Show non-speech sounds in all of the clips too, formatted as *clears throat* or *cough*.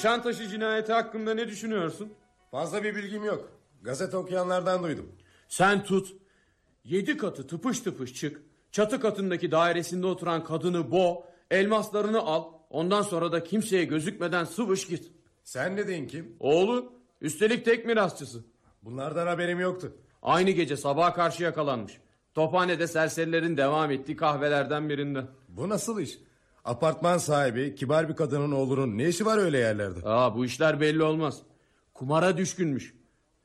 Nişantaşı cinayeti hakkında ne düşünüyorsun? Fazla bir bilgim yok. Gazete okuyanlardan duydum. Sen tut. Yedi katı tıpış tıpış çık. Çatı katındaki dairesinde oturan kadını bo. Elmaslarını al. Ondan sonra da kimseye gözükmeden sıvış git. Sen dediğin kim? Oğlu. Üstelik tek mirasçısı. Bunlardan haberim yoktu. Aynı gece sabaha karşı yakalanmış. Tophanede serserilerin devam ettiği kahvelerden birinde. Bu nasıl iş? Apartman sahibi kibar bir kadının oğlunun ne işi var öyle yerlerde? Aa bu işler belli olmaz. Kumara düşkünmüş.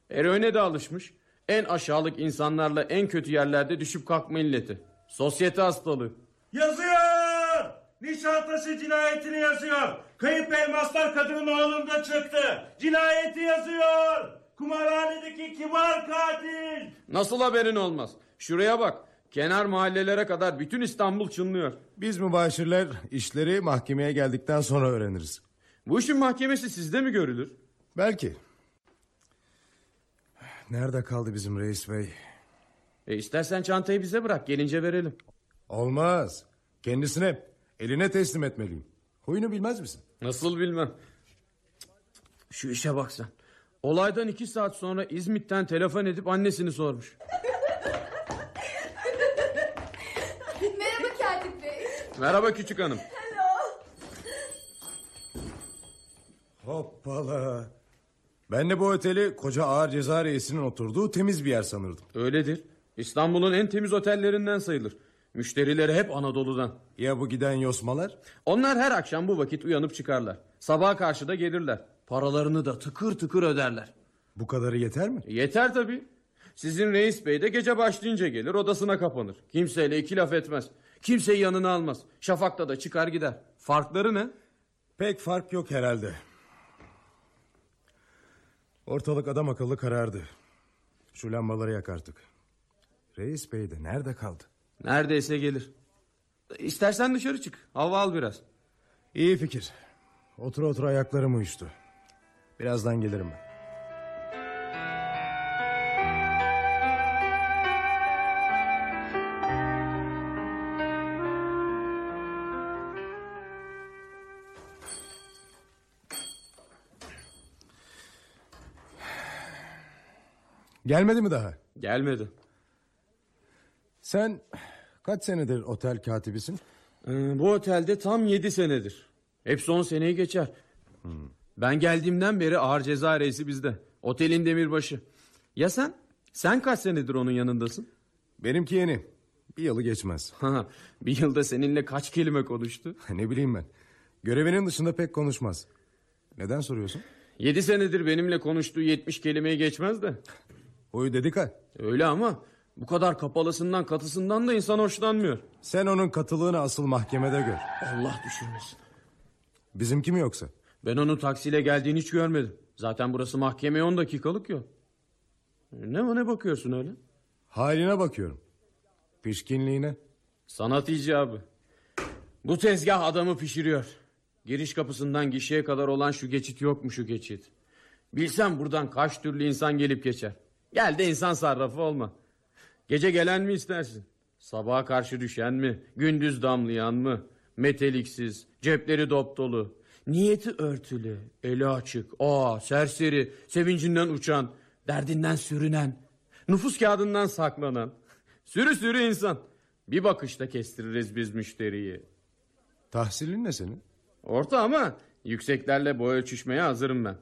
Eroine de alışmış. En aşağılık insanlarla en kötü yerlerde düşüp kalkma illeti. Sosyete hastalığı. Yazıyor! Nişantaşı cinayetini yazıyor. Kayıp elmaslar kadının oğlunda çıktı. Cinayeti yazıyor. Kumarhanedeki kibar katil. Nasıl haberin olmaz? Şuraya bak. Kenar mahallelere kadar bütün İstanbul çınlıyor. Biz mübaşirler işleri mahkemeye geldikten sonra öğreniriz. Bu işin mahkemesi sizde mi görülür? Belki. Nerede kaldı bizim reis bey? E istersen çantayı bize bırak gelince verelim. Olmaz. Kendisine eline teslim etmeliyim. Huyunu bilmez misin? Nasıl bilmem. Şu işe bak sen. Olaydan iki saat sonra İzmit'ten telefon edip annesini sormuş. Merhaba Katip Bey. Merhaba küçük hanım. Hoppala. Ben de bu oteli koca ağır ceza reisinin oturduğu temiz bir yer sanırdım. Öyledir. İstanbul'un en temiz otellerinden sayılır. Müşterileri hep Anadolu'dan. Ya bu giden yosmalar? Onlar her akşam bu vakit uyanıp çıkarlar. Sabaha karşı da gelirler. Paralarını da tıkır tıkır öderler. Bu kadarı yeter mi? Yeter tabii. Sizin reis bey de gece başlayınca gelir odasına kapanır. Kimseyle iki laf etmez. Kimseyi yanına almaz. Şafakta da çıkar gider. Farkları ne? Pek fark yok herhalde. Ortalık adam akıllı karardı. Şu lambaları yak artık. Reis bey de nerede kaldı? Neredeyse gelir. İstersen dışarı çık. Hava al biraz. İyi fikir. Otur otur ayaklarım uyuştu. Birazdan gelirim ben. Gelmedi mi daha? Gelmedi. Sen kaç senedir otel katibisin? Ee, bu otelde tam yedi senedir. Hepsi on seneyi geçer. Ben geldiğimden beri ağır ceza reisi bizde. Otelin demirbaşı. Ya sen? Sen kaç senedir onun yanındasın? Benimki yeni. Bir yılı geçmez. Ha, bir yılda seninle kaç kelime konuştu? *laughs* ne bileyim ben. Görevinin dışında pek konuşmaz. Neden soruyorsun? Yedi senedir benimle konuştuğu yetmiş kelimeyi geçmez de. Dedik ha. Öyle ama bu kadar kapalısından katısından da insan hoşlanmıyor. Sen onun katılığını asıl mahkemede gör. Allah düşürmesin. Bizimki mi yoksa? Ben onun taksiyle geldiğini hiç görmedim. Zaten burası mahkemeye on dakikalık yol. Ne ne bakıyorsun öyle? Haline bakıyorum. Pişkinliğine. Sanat icabı. Bu tezgah adamı pişiriyor. Giriş kapısından gişeye kadar olan şu geçit yok mu şu geçit? Bilsem buradan kaç türlü insan gelip geçer. Gel de insan sarrafı olma. Gece gelen mi istersin? Sabaha karşı düşen mi? Gündüz damlayan mı? Meteliksiz, cepleri dop dolu. Niyeti örtülü, eli açık, aa serseri, sevincinden uçan, derdinden sürünen, nüfus kağıdından saklanan. Sürü sürü insan. Bir bakışta kestiririz biz müşteriyi. Tahsilin ne senin? Orta ama yükseklerle boy ölçüşmeye hazırım ben.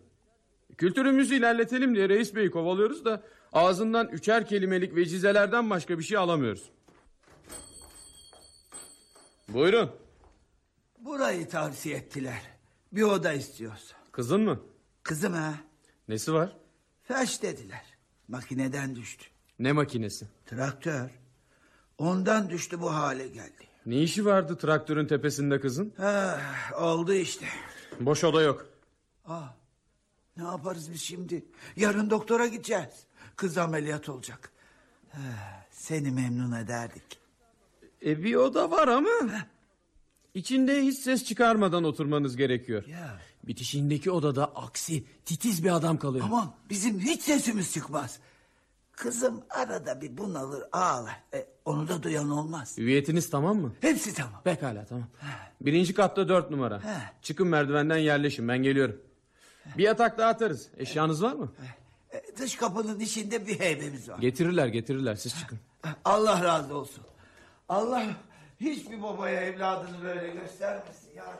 Kültürümüzü ilerletelim diye reis beyi kovalıyoruz da ağzından üçer kelimelik vecizelerden başka bir şey alamıyoruz. Buyurun. Burayı tavsiye ettiler. Bir oda istiyoruz. Kızın mı? Kızım ha. Nesi var? Feş dediler. Makineden düştü. Ne makinesi? Traktör. Ondan düştü bu hale geldi. Ne işi vardı traktörün tepesinde kızın? Ha, oldu işte. Boş oda yok. Aa, ne yaparız biz şimdi? Yarın doktora gideceğiz. Kız ameliyat olacak. Ha, seni memnun ederdik. E bir oda var ama... içinde hiç ses çıkarmadan oturmanız gerekiyor. Ya. Bitişindeki odada aksi titiz bir adam kalıyor. Aman bizim hiç sesimiz çıkmaz. Kızım arada bir bunalır ağlar. E, onu da duyan olmaz. Hüviyetiniz tamam mı? Hepsi tamam. Pekala tamam. Birinci katta dört numara. He. Çıkın merdivenden yerleşin ben geliyorum. Bir yatak daha atarız. Eşyanız var mı? E, Dış kapının içinde bir heybemiz var. Getirirler getirirler siz çıkın. Allah razı olsun. Allah hiçbir babaya evladını böyle göstermesin ya.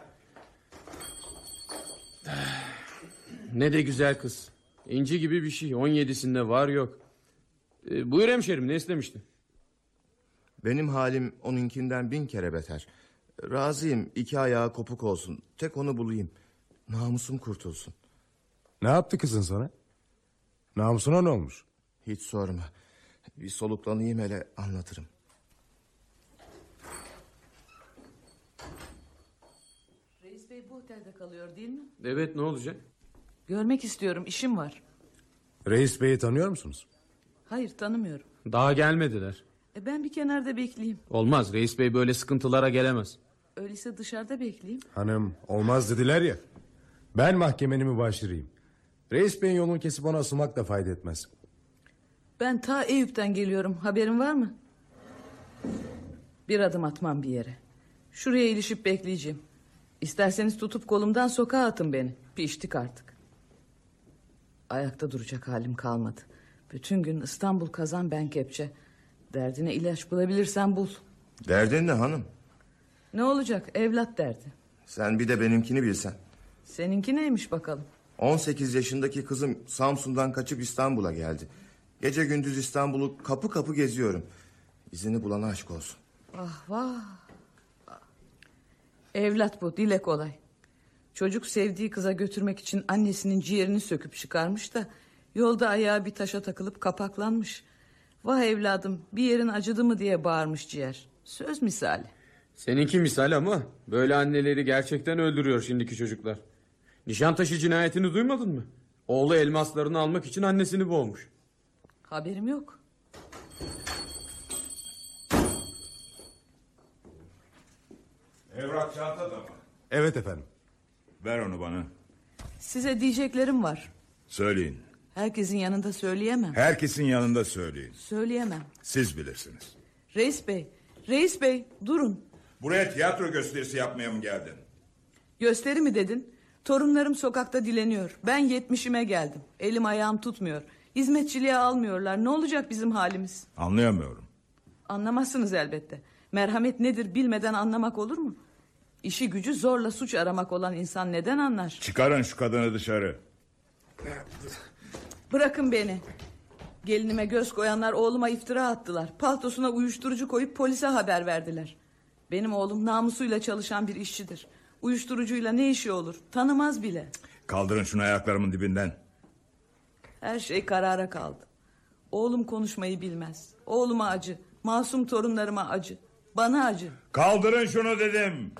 Ne de güzel kız. İnci gibi bir şey. 17'sinde var yok. Ee, buyur hemşerim ne istemiştin? Benim halim onunkinden bin kere beter. Razıyım iki ayağı kopuk olsun. Tek onu bulayım. Namusum kurtulsun. Ne yaptı kızın sana? Namusuna ne olmuş? Hiç sorma. Bir soluklanayım hele anlatırım. Reis Bey bu otelde kalıyor değil mi? Evet ne olacak? Görmek istiyorum işim var. Reis Bey'i tanıyor musunuz? Hayır tanımıyorum. Daha gelmediler. E ben bir kenarda bekleyeyim. Olmaz reis bey böyle sıkıntılara gelemez. Öyleyse dışarıda bekleyeyim. Hanım olmaz dediler ya. Ben mahkemenin mübaşiriyim. Reis Bey'in yolunu kesip ona asılmak da fayda etmez. Ben ta Eyüp'ten geliyorum. Haberin var mı? Bir adım atmam bir yere. Şuraya ilişip bekleyeceğim. İsterseniz tutup kolumdan sokağa atın beni. Piştik artık. Ayakta duracak halim kalmadı. Bütün gün İstanbul kazan ben kepçe. Derdine ilaç bulabilirsen bul. Derdin ne hanım? Ne olacak evlat derdi. Sen bir de benimkini bilsen. Seninki neymiş bakalım. 18 yaşındaki kızım Samsun'dan kaçıp İstanbul'a geldi. Gece gündüz İstanbul'u kapı kapı geziyorum. İzini bulana aşk olsun. Vah vah. Evlat bu dile kolay. Çocuk sevdiği kıza götürmek için annesinin ciğerini söküp çıkarmış da... ...yolda ayağı bir taşa takılıp kapaklanmış. Vah evladım bir yerin acıdı mı diye bağırmış ciğer. Söz misali. Seninki misal ama böyle anneleri gerçekten öldürüyor şimdiki çocuklar. Nişantaşı cinayetini duymadın mı? Oğlu elmaslarını almak için annesini boğmuş. Haberim yok. Evrak çantada mı? Evet efendim. Ver onu bana. Size diyeceklerim var. Söyleyin. Herkesin yanında söyleyemem. Herkesin yanında söyleyin. Söyleyemem. Siz bilirsiniz. Reis bey, reis bey durun. Buraya tiyatro gösterisi yapmaya mı geldin? Gösteri mi dedin? Torunlarım sokakta dileniyor. Ben yetmişime geldim. Elim ayağım tutmuyor. Hizmetçiliğe almıyorlar. Ne olacak bizim halimiz? Anlayamıyorum. Anlamazsınız elbette. Merhamet nedir bilmeden anlamak olur mu? İşi gücü zorla suç aramak olan insan neden anlar? Çıkarın şu kadını dışarı. Bırakın beni. Gelinime göz koyanlar oğluma iftira attılar. Paltosuna uyuşturucu koyup polise haber verdiler. Benim oğlum namusuyla çalışan bir işçidir. Uyuşturucuyla ne işi olur? Tanımaz bile. Kaldırın şunu ayaklarımın dibinden. Her şey karara kaldı. Oğlum konuşmayı bilmez. Oğluma acı. Masum torunlarıma acı. Bana acı. Kaldırın şunu dedim.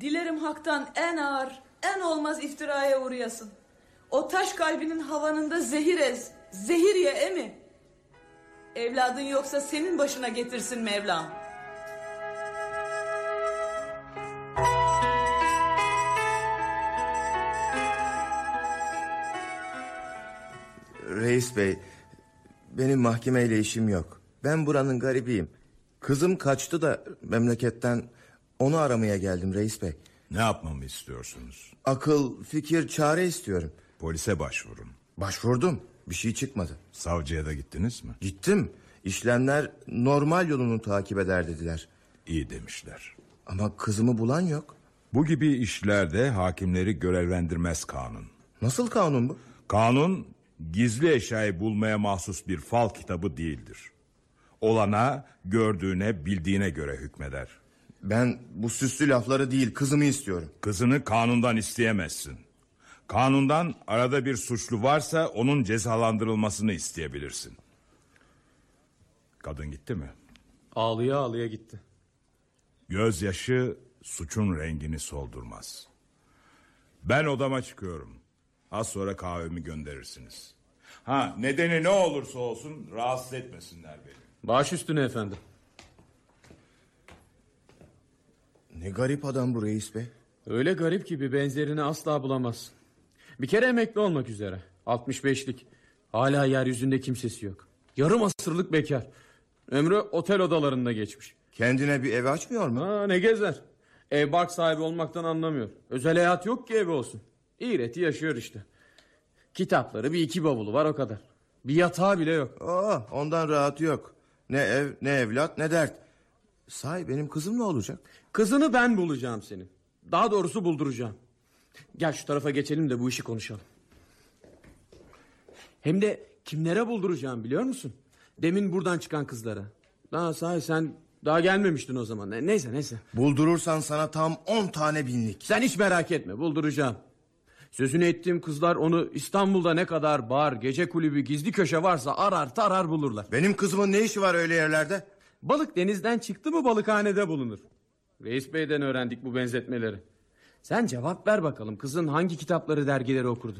Dilerim haktan en ağır, en olmaz iftiraya uğrayasın. O taş kalbinin havanında zehir ez, zehir ye emi. Evladın yoksa senin başına getirsin Mevlam. Reis bey, benim mahkemeyle işim yok. Ben buranın garibiyim. Kızım kaçtı da memleketten onu aramaya geldim reis bey. Ne yapmamı istiyorsunuz? Akıl, fikir, çare istiyorum. Polise başvurun. Başvurdum. Bir şey çıkmadı. Savcıya da gittiniz mi? Gittim. İşlemler normal yolunu takip eder dediler. İyi demişler. Ama kızımı bulan yok. Bu gibi işlerde hakimleri görevlendirmez kanun. Nasıl kanun bu? Kanun gizli eşyayı bulmaya mahsus bir fal kitabı değildir. Olana, gördüğüne, bildiğine göre hükmeder. Ben bu süslü lafları değil kızımı istiyorum. Kızını kanundan isteyemezsin. Kanundan arada bir suçlu varsa onun cezalandırılmasını isteyebilirsin. Kadın gitti mi? Ağlıya ağlıya gitti. Gözyaşı suçun rengini soldurmaz. Ben odama çıkıyorum. Az sonra kahvemi gönderirsiniz. Ha nedeni ne olursa olsun rahatsız etmesinler beni. Baş üstüne efendim. Ne garip adam bu reis bey. Öyle garip ki bir benzerini asla bulamazsın. Bir kere emekli olmak üzere. 65'lik. Hala yeryüzünde kimsesi yok. Yarım asırlık bekar. Ömrü otel odalarında geçmiş. Kendine bir ev açmıyor mu? Ha, ne gezer. Ev bark sahibi olmaktan anlamıyor. Özel hayat yok ki evi olsun. İğreti yaşıyor işte. Kitapları bir iki bavulu var o kadar. Bir yatağı bile yok. Aa, ondan rahatı yok. Ne ev ne evlat ne dert. Sahi benim kızım ne olacak? Kızını ben bulacağım senin. Daha doğrusu bulduracağım. Gel şu tarafa geçelim de bu işi konuşalım. Hem de kimlere bulduracağım biliyor musun? Demin buradan çıkan kızlara. Daha sahi sen daha gelmemiştin o zaman. Ne- Neyse neyse. Buldurursan sana tam on tane binlik. Sen hiç merak etme bulduracağım. Sözünü ettiğim kızlar onu İstanbul'da ne kadar bar, gece kulübü, gizli köşe varsa arar tarar bulurlar. Benim kızımın ne işi var öyle yerlerde? Balık denizden çıktı mı balıkhanede bulunur. Reis Bey'den öğrendik bu benzetmeleri. Sen cevap ver bakalım kızın hangi kitapları dergileri okurdu?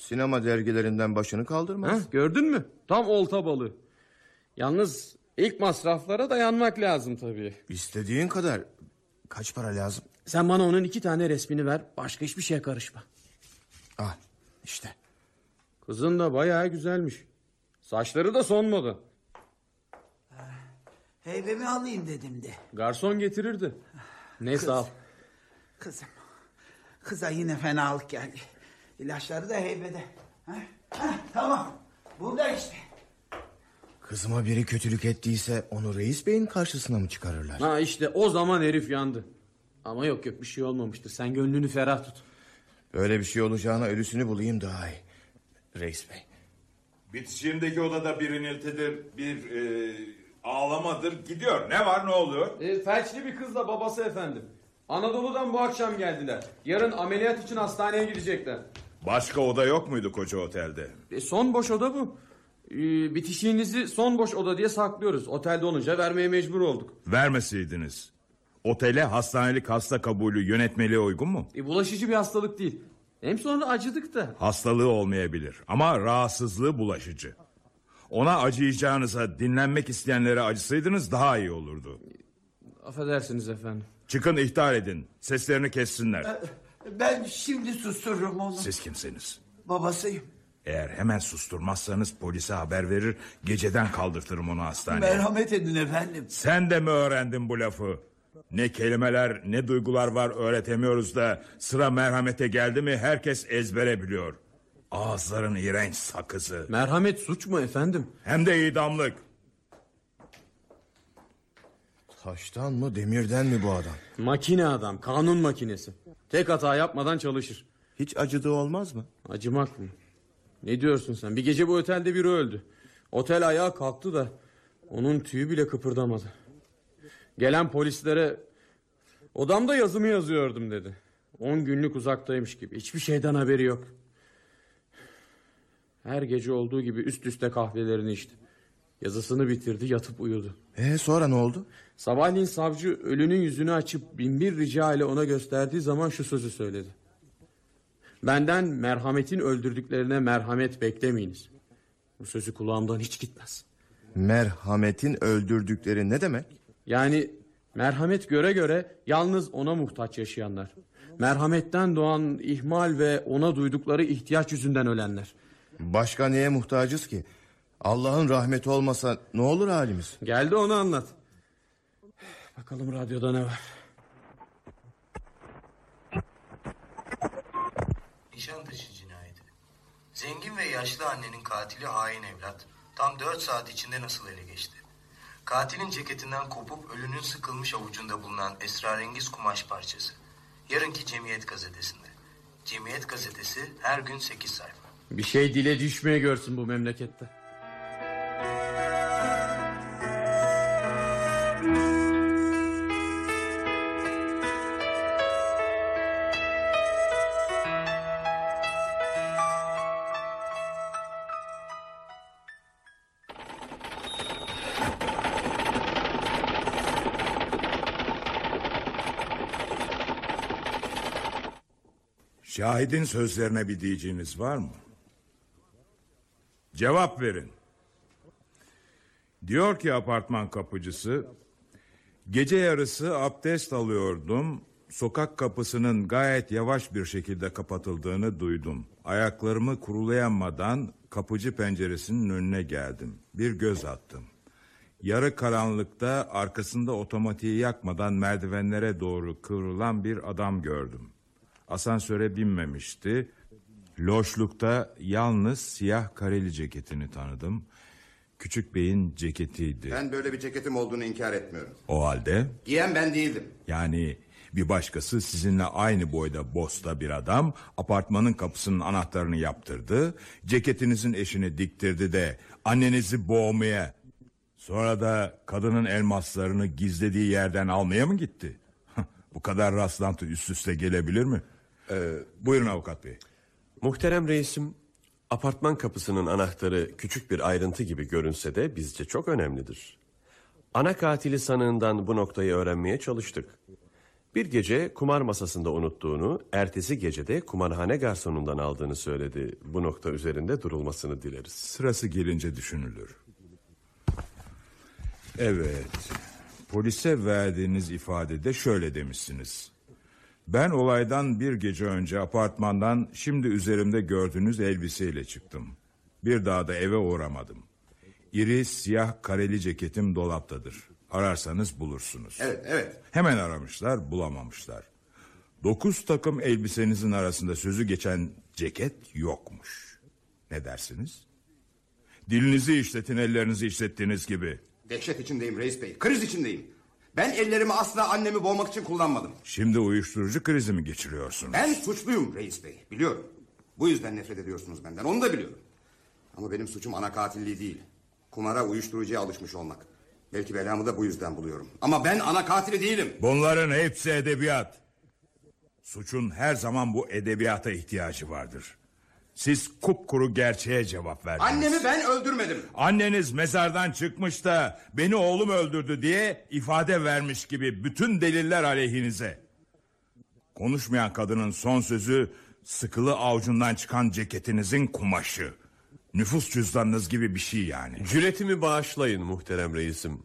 Sinema dergilerinden başını kaldırmaz. Ha, gördün mü? Tam olta balığı. Yalnız ilk masraflara dayanmak lazım tabii. İstediğin kadar. Kaç para lazım? Sen bana onun iki tane resmini ver. Başka hiçbir şeye karışma. Al işte. Kızın da bayağı güzelmiş. Saçları da son moda. Heybemi alayım dedim de. Garson getirirdi. Neyse al. Kızım. Kıza yine fenalık geldi. İlaçları da heybede. Ha? Ha, tamam. Burada işte. Kızıma biri kötülük ettiyse onu reis beyin karşısına mı çıkarırlar? Ha işte o zaman herif yandı. Ama yok yok bir şey olmamıştır. Sen gönlünü ferah tut. Öyle bir şey olacağına ölüsünü bulayım daha iyi. Reis bey. Bitişiğimdeki odada bir iniltidir, bir e, ağlamadır. Gidiyor. Ne var ne oluyor? E, felçli bir kızla babası efendim. Anadolu'dan bu akşam geldiler. Yarın ameliyat için hastaneye gidecekler. Başka oda yok muydu koca otelde? E, son boş oda bu. E, bitişiğinizi son boş oda diye saklıyoruz. Otelde olunca vermeye mecbur olduk. Vermeseydiniz. Otele hastanelik hasta kabulü yönetmeliğe uygun mu? E, bulaşıcı bir hastalık değil. Hem sonra acıdık da. Hastalığı olmayabilir ama rahatsızlığı bulaşıcı. Ona acıyacağınıza dinlenmek isteyenlere acısaydınız daha iyi olurdu. Affedersiniz efendim. Çıkın ihtar edin. Seslerini kessinler. Ben şimdi sustururum onu. Siz kimsiniz? Babasıyım. Eğer hemen susturmazsanız polise haber verir... ...geceden kaldırtırım onu hastaneye. Merhamet edin efendim. Sen de mi öğrendin bu lafı? Ne kelimeler ne duygular var öğretemiyoruz da... ...sıra merhamete geldi mi herkes ezbere biliyor. Ağızların iğrenç sakızı. Merhamet suç mu efendim? Hem de idamlık. Taştan mı demirden mi bu adam? Makine adam, kanun makinesi. Tek hata yapmadan çalışır. Hiç acıdığı olmaz mı? Acımak mı? Ne diyorsun sen? Bir gece bu otelde biri öldü. Otel ayağa kalktı da onun tüyü bile kıpırdamadı. Gelen polislere odamda yazımı yazıyordum dedi. On günlük uzaktaymış gibi. Hiçbir şeyden haberi yok. Her gece olduğu gibi üst üste kahvelerini içti. Yazısını bitirdi yatıp uyudu. E sonra ne oldu? Sabahleyin savcı ölünün yüzünü açıp binbir rica ile ona gösterdiği zaman şu sözü söyledi. Benden merhametin öldürdüklerine merhamet beklemeyiniz. Bu sözü kulağımdan hiç gitmez. Merhametin öldürdükleri ne demek? Yani merhamet göre göre yalnız ona muhtaç yaşayanlar. Merhametten doğan ihmal ve ona duydukları ihtiyaç yüzünden ölenler. Başka neye muhtacız ki? Allah'ın rahmeti olmasa ne olur halimiz? Geldi onu anlat. Bakalım radyoda ne var? Nişantaşı cinayeti. Zengin ve yaşlı annenin katili hain evlat tam dört saat içinde nasıl ele geçti? Katilin ceketinden kopup ölünün sıkılmış avucunda bulunan esrarengiz kumaş parçası. Yarınki Cemiyet gazetesinde. Cemiyet gazetesi her gün sekiz sayfa. Bir şey dile düşmeye görsün bu memlekette. Şahidin sözlerine bir diyeceğiniz var mı? Cevap verin. Diyor ki apartman kapıcısı... Gece yarısı abdest alıyordum. Sokak kapısının gayet yavaş bir şekilde kapatıldığını duydum. Ayaklarımı kurulayamadan kapıcı penceresinin önüne geldim. Bir göz attım. Yarı karanlıkta arkasında otomatiği yakmadan merdivenlere doğru kıvrılan bir adam gördüm. Asansöre binmemişti. Loşlukta yalnız siyah kareli ceketini tanıdım. Küçük beyin ceketiydi. Ben böyle bir ceketim olduğunu inkar etmiyorum. O halde Giyen ben değildim. yani bir başkası sizinle aynı boyda bosta bir adam apartmanın kapısının anahtarını yaptırdı. Ceketinizin eşini diktirdi de annenizi boğmaya sonra da kadının elmaslarını gizlediği yerden almaya mı gitti? *laughs* Bu kadar rastlantı üst üste gelebilir mi? Ee, buyurun avukat bey. Muhterem reisim, apartman kapısının anahtarı küçük bir ayrıntı gibi görünse de bizce çok önemlidir. Ana katili sanığından bu noktayı öğrenmeye çalıştık. Bir gece kumar masasında unuttuğunu, ertesi gecede kumarhane garsonundan aldığını söyledi. Bu nokta üzerinde durulmasını dileriz. Sırası gelince düşünülür. Evet. Polise verdiğiniz ifadede şöyle demişsiniz. Ben olaydan bir gece önce apartmandan şimdi üzerimde gördüğünüz elbiseyle çıktım. Bir daha da eve uğramadım. İri siyah kareli ceketim dolaptadır. Ararsanız bulursunuz. Evet, evet. Hemen aramışlar, bulamamışlar. Dokuz takım elbisenizin arasında sözü geçen ceket yokmuş. Ne dersiniz? Dilinizi işletin, ellerinizi işlettiğiniz gibi. Dehşet içindeyim reis bey. Kriz içindeyim. Ben ellerimi asla annemi boğmak için kullanmadım. Şimdi uyuşturucu krizi mi geçiriyorsunuz? Ben suçluyum reis bey. Biliyorum. Bu yüzden nefret ediyorsunuz benden. Onu da biliyorum. Ama benim suçum ana katilliği değil. Kumara uyuşturucuya alışmış olmak. Belki belamı da bu yüzden buluyorum. Ama ben ana katili değilim. Bunların hepsi edebiyat. Suçun her zaman bu edebiyata ihtiyacı vardır. Siz kupkuru gerçeğe cevap verdiniz. Annemi ben öldürmedim. Anneniz mezardan çıkmış da beni oğlum öldürdü diye ifade vermiş gibi bütün deliller aleyhinize. Konuşmayan kadının son sözü sıkılı avucundan çıkan ceketinizin kumaşı. Nüfus cüzdanınız gibi bir şey yani. Cüretimi bağışlayın muhterem reisim.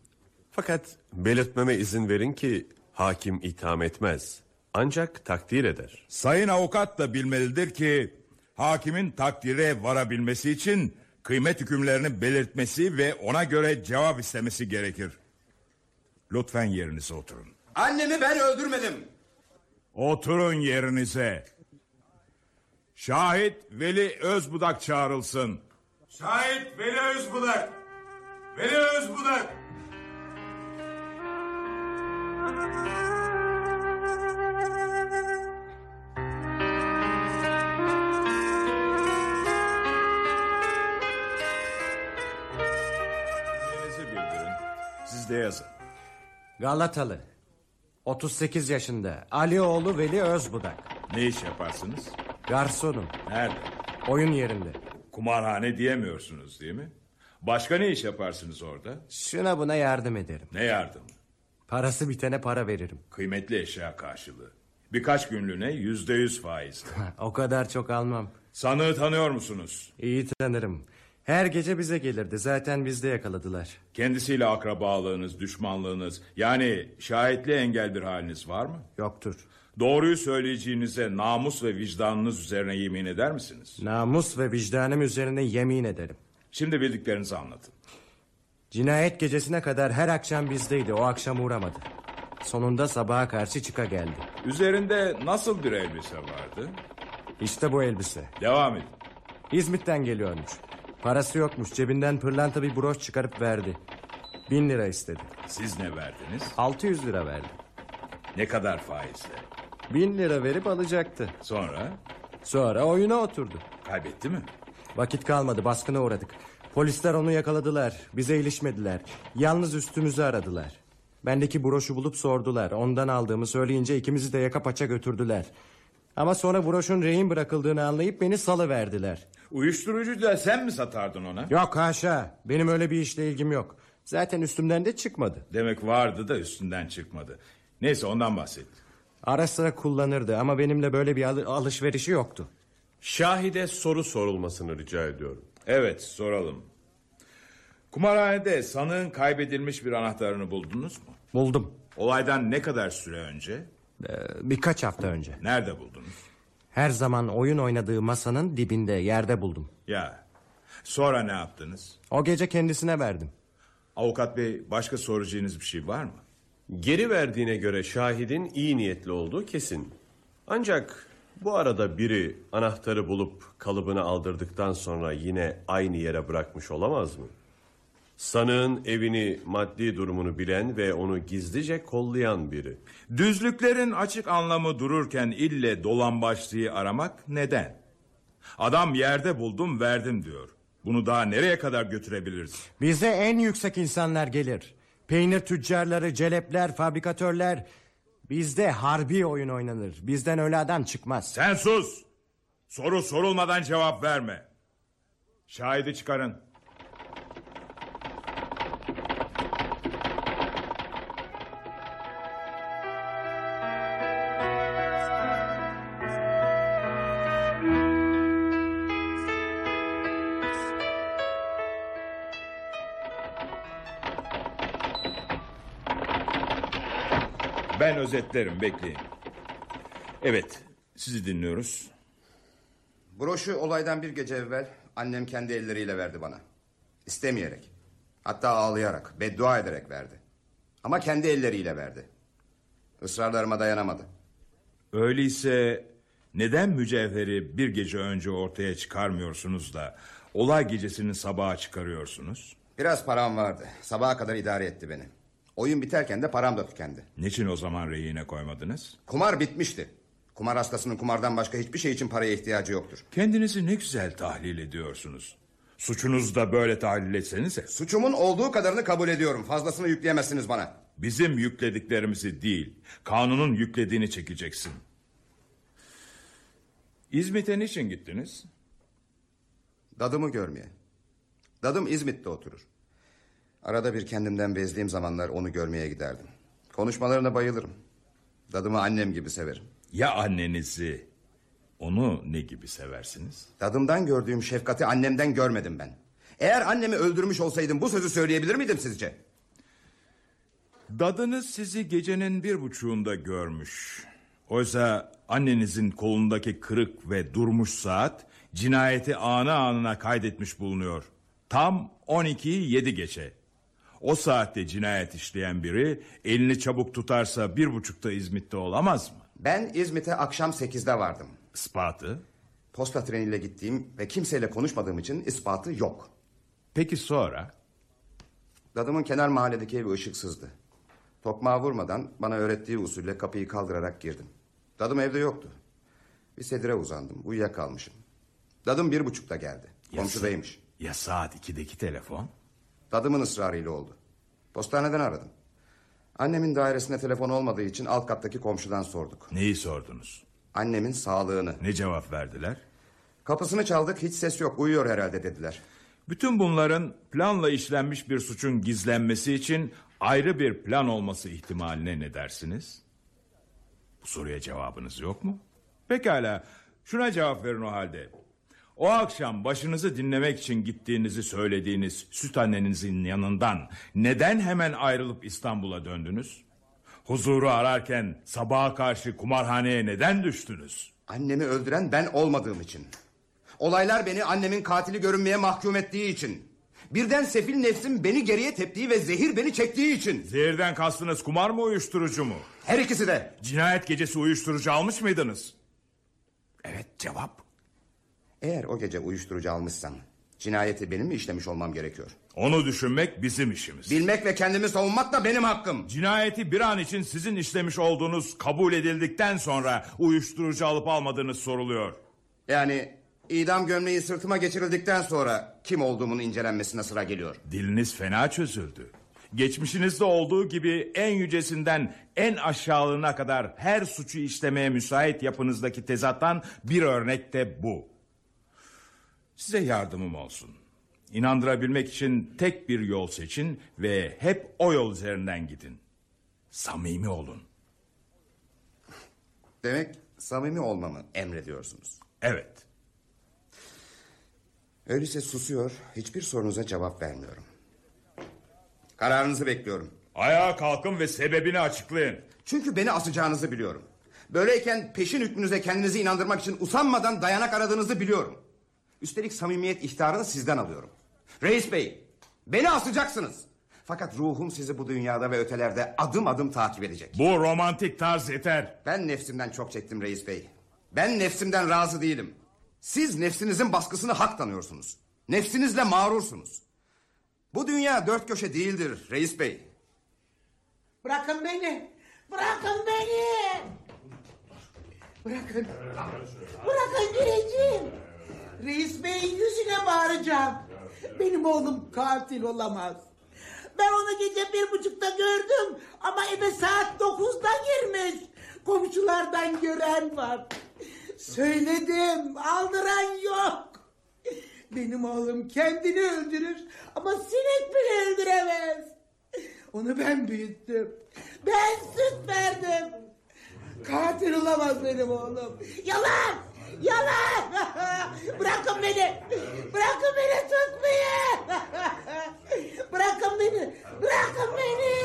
Fakat belirtmeme izin verin ki hakim itham etmez. Ancak takdir eder. Sayın avukat da bilmelidir ki hakimin takdire varabilmesi için kıymet hükümlerini belirtmesi ve ona göre cevap istemesi gerekir. Lütfen yerinize oturun. Annemi ben öldürmedim. Oturun yerinize. Şahit Veli Özbudak çağrılsın. Şahit Veli Özbudak. Veli Özbudak. Siz de yazın. Galatalı. 38 yaşında. Alioğlu Veli Özbudak. Ne iş yaparsınız? Garsonum. Nerede? Oyun yerinde. Kumarhane diyemiyorsunuz değil mi? Başka ne iş yaparsınız orada? Şuna buna yardım ederim. Ne yardım? Parası bitene para veririm. Kıymetli eşya karşılığı. Birkaç günlüğüne yüzde yüz faiz. *laughs* o kadar çok almam. Sanığı tanıyor musunuz? İyi tanırım. Her gece bize gelirdi. Zaten bizde yakaladılar. Kendisiyle akrabalığınız, düşmanlığınız... ...yani şahitli engel bir haliniz var mı? Yoktur. Doğruyu söyleyeceğinize namus ve vicdanınız üzerine yemin eder misiniz? Namus ve vicdanım üzerine yemin ederim. Şimdi bildiklerinizi anlatın. Cinayet gecesine kadar her akşam bizdeydi. O akşam uğramadı. Sonunda sabaha karşı çıka geldi. Üzerinde nasıl bir elbise vardı? İşte bu elbise. Devam edin. İzmit'ten geliyormuş. Parası yokmuş. Cebinden pırlanta bir broş çıkarıp verdi. Bin lira istedi. Siz ne verdiniz? 600 lira verdi. Ne kadar faizle? Bin lira verip alacaktı. Sonra? Sonra oyuna oturdu. Kaybetti mi? Vakit kalmadı baskına uğradık. Polisler onu yakaladılar. Bize ilişmediler. Yalnız üstümüzü aradılar. Bendeki broşu bulup sordular. Ondan aldığımı söyleyince ikimizi de yaka paça götürdüler. Ama sonra broşun rehin bırakıldığını anlayıp beni salıverdiler. Uyuşturucu da sen mi satardın ona? Yok haşa. Benim öyle bir işle ilgim yok. Zaten üstümden de çıkmadı. Demek vardı da üstünden çıkmadı. Neyse ondan bahset. Ara sıra kullanırdı ama benimle böyle bir al- alışverişi yoktu. Şahide soru sorulmasını rica ediyorum. Evet soralım. Kumarhanede sanığın kaybedilmiş bir anahtarını buldunuz mu? Buldum. Olaydan ne kadar süre önce? Ee, birkaç hafta önce. Nerede buldunuz? Her zaman oyun oynadığı masanın dibinde yerde buldum. Ya sonra ne yaptınız? O gece kendisine verdim. Avukat bey başka soracağınız bir şey var mı? Geri verdiğine göre şahidin iyi niyetli olduğu kesin. Ancak bu arada biri anahtarı bulup kalıbını aldırdıktan sonra yine aynı yere bırakmış olamaz mı? Sanığın evini, maddi durumunu bilen ve onu gizlice kollayan biri. Düzlüklerin açık anlamı dururken ille dolambaçlıyı aramak neden? Adam yerde buldum verdim diyor. Bunu daha nereye kadar götürebiliriz? Bize en yüksek insanlar gelir. Peynir tüccarları, celepler, fabrikatörler. Bizde harbi oyun oynanır. Bizden öyle adam çıkmaz. Sen sus! Soru sorulmadan cevap verme. Şahidi çıkarın. Özetlerim bekleyin. Evet sizi dinliyoruz. Broşu olaydan bir gece evvel annem kendi elleriyle verdi bana. İstemeyerek. Hatta ağlayarak, beddua ederek verdi. Ama kendi elleriyle verdi. Israrlarıma dayanamadı. Öyleyse neden mücevheri bir gece önce ortaya çıkarmıyorsunuz da olay gecesinin sabaha çıkarıyorsunuz? Biraz param vardı. Sabaha kadar idare etti beni. Oyun biterken de param da tükendi. Niçin o zaman rehine koymadınız? Kumar bitmişti. Kumar hastasının kumardan başka hiçbir şey için paraya ihtiyacı yoktur. Kendinizi ne güzel tahlil ediyorsunuz. Suçunuzu da böyle tahlil etsenize. Suçumun olduğu kadarını kabul ediyorum. Fazlasını yükleyemezsiniz bana. Bizim yüklediklerimizi değil, kanunun yüklediğini çekeceksin. İzmit'e niçin gittiniz? Dadımı görmeye. Dadım İzmit'te oturur. Arada bir kendimden bezdiğim zamanlar onu görmeye giderdim. Konuşmalarına bayılırım. Dadımı annem gibi severim. Ya annenizi, onu ne gibi seversiniz? Dadımdan gördüğüm şefkati annemden görmedim ben. Eğer annemi öldürmüş olsaydım bu sözü söyleyebilir miydim sizce? Dadınız sizi gecenin bir buçuğunda görmüş. Oysa annenizin kolundaki kırık ve durmuş saat cinayeti anı anına kaydetmiş bulunuyor. Tam 12'yi 7 geçe. O saatte cinayet işleyen biri elini çabuk tutarsa bir buçukta İzmit'te olamaz mı? Ben İzmit'e akşam sekizde vardım. Ispatı? Posta treniyle gittiğim ve kimseyle konuşmadığım için ispatı yok. Peki sonra? Dadımın kenar mahalledeki evi ışıksızdı. Tokmağı vurmadan bana öğrettiği usulle kapıyı kaldırarak girdim. Dadım evde yoktu. Bir sedire uzandım. Uyuyakalmışım. Dadım bir buçukta geldi. Ya Komşudaymış. Ya saat 2'deki telefon? Dadımın ısrarıyla oldu. Postaneden aradım. Annemin dairesinde telefon olmadığı için alt kattaki komşudan sorduk. Neyi sordunuz? Annemin sağlığını. Ne cevap verdiler? Kapısını çaldık hiç ses yok uyuyor herhalde dediler. Bütün bunların planla işlenmiş bir suçun gizlenmesi için ayrı bir plan olması ihtimaline ne dersiniz? Bu soruya cevabınız yok mu? Pekala şuna cevap verin o halde. O akşam başınızı dinlemek için gittiğinizi söylediğiniz süt annenizin yanından neden hemen ayrılıp İstanbul'a döndünüz? Huzuru ararken sabaha karşı kumarhaneye neden düştünüz? Annemi öldüren ben olmadığım için. Olaylar beni annemin katili görünmeye mahkum ettiği için. Birden sefil nefsim beni geriye teptiği ve zehir beni çektiği için. Zehirden kastınız kumar mı uyuşturucu mu? Her ikisi de. Cinayet gecesi uyuşturucu almış mıydınız? Evet cevap. Eğer o gece uyuşturucu almışsam cinayeti benim mi işlemiş olmam gerekiyor? Onu düşünmek bizim işimiz. Bilmek ve kendimi savunmak da benim hakkım. Cinayeti bir an için sizin işlemiş olduğunuz kabul edildikten sonra uyuşturucu alıp almadığınız soruluyor. Yani idam gömleği sırtıma geçirildikten sonra kim olduğumun incelenmesine sıra geliyor. Diliniz fena çözüldü. Geçmişinizde olduğu gibi en yücesinden en aşağılığına kadar her suçu işlemeye müsait yapınızdaki tezattan bir örnek de bu. Size yardımım olsun. İnandırabilmek için tek bir yol seçin ve hep o yol üzerinden gidin. Samimi olun. Demek samimi olmamı emrediyorsunuz. Evet. Öyleyse susuyor, hiçbir sorunuza cevap vermiyorum. Kararınızı bekliyorum. Ayağa kalkın ve sebebini açıklayın. Çünkü beni asacağınızı biliyorum. Böyleyken peşin hükmünüze kendinizi inandırmak için usanmadan dayanak aradığınızı biliyorum. Üstelik samimiyet ihtarını sizden alıyorum. Reis bey, beni asacaksınız. Fakat ruhum sizi bu dünyada ve ötelerde adım adım takip edecek. Bu romantik tarz yeter. Ben nefsimden çok çektim reis bey. Ben nefsimden razı değilim. Siz nefsinizin baskısını hak tanıyorsunuz. Nefsinizle mağrursunuz. Bu dünya dört köşe değildir reis bey. Bırakın beni. Bırakın beni. Bırakın. Bırakın gireceğim. Reis Bey'in yüzüne bağıracağım. Benim oğlum katil olamaz. Ben onu gece bir buçukta gördüm. Ama eve saat dokuzda girmiş. Komşulardan gören var. Söyledim aldıran yok. Benim oğlum kendini öldürür ama sinek bile öldüremez. Onu ben büyüttüm. Ben süt verdim. Katil olamaz benim oğlum. Yalan! Yalan! *laughs* Bırakın beni! Bırakın beni tutmayın! *laughs* Bırakın beni! Bırakın beni!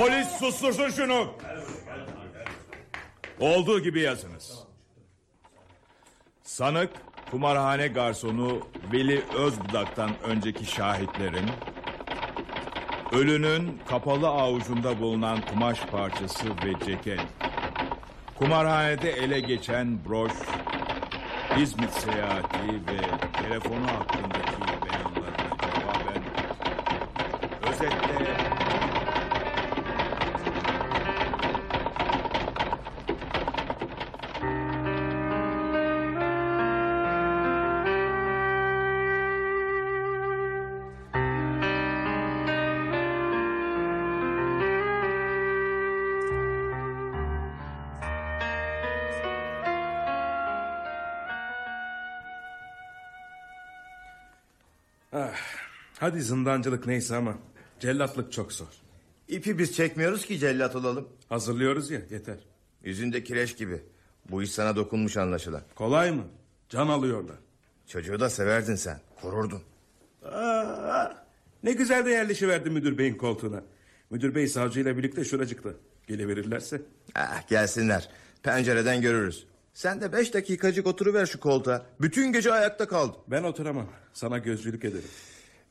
Polis sustursun şunu. Olduğu gibi yazınız. Sanık kumarhane garsonu Veli Özbudak'tan önceki şahitlerin ölünün kapalı avucunda bulunan kumaş parçası ve ceket kumarhanede ele geçen broş İzmit seyahati ve telefonu hakkındaki beyanlarına cevaben özetle hadi zindancılık neyse ama cellatlık çok zor. İpi biz çekmiyoruz ki cellat olalım. Hazırlıyoruz ya yeter. Yüzünde kireç gibi. Bu iş sana dokunmuş anlaşılan. Kolay mı? Can alıyorlar. Çocuğu da severdin sen. Korurdun. Aa, ne güzel de yerleşiverdi müdür beyin koltuğuna. Müdür bey savcıyla birlikte şuracıkta. Geleverirlerse. Ah, gelsinler. Pencereden görürüz. Sen de beş dakikacık oturuver şu koltuğa. Bütün gece ayakta kaldın. Ben oturamam. Sana gözcülük ederim.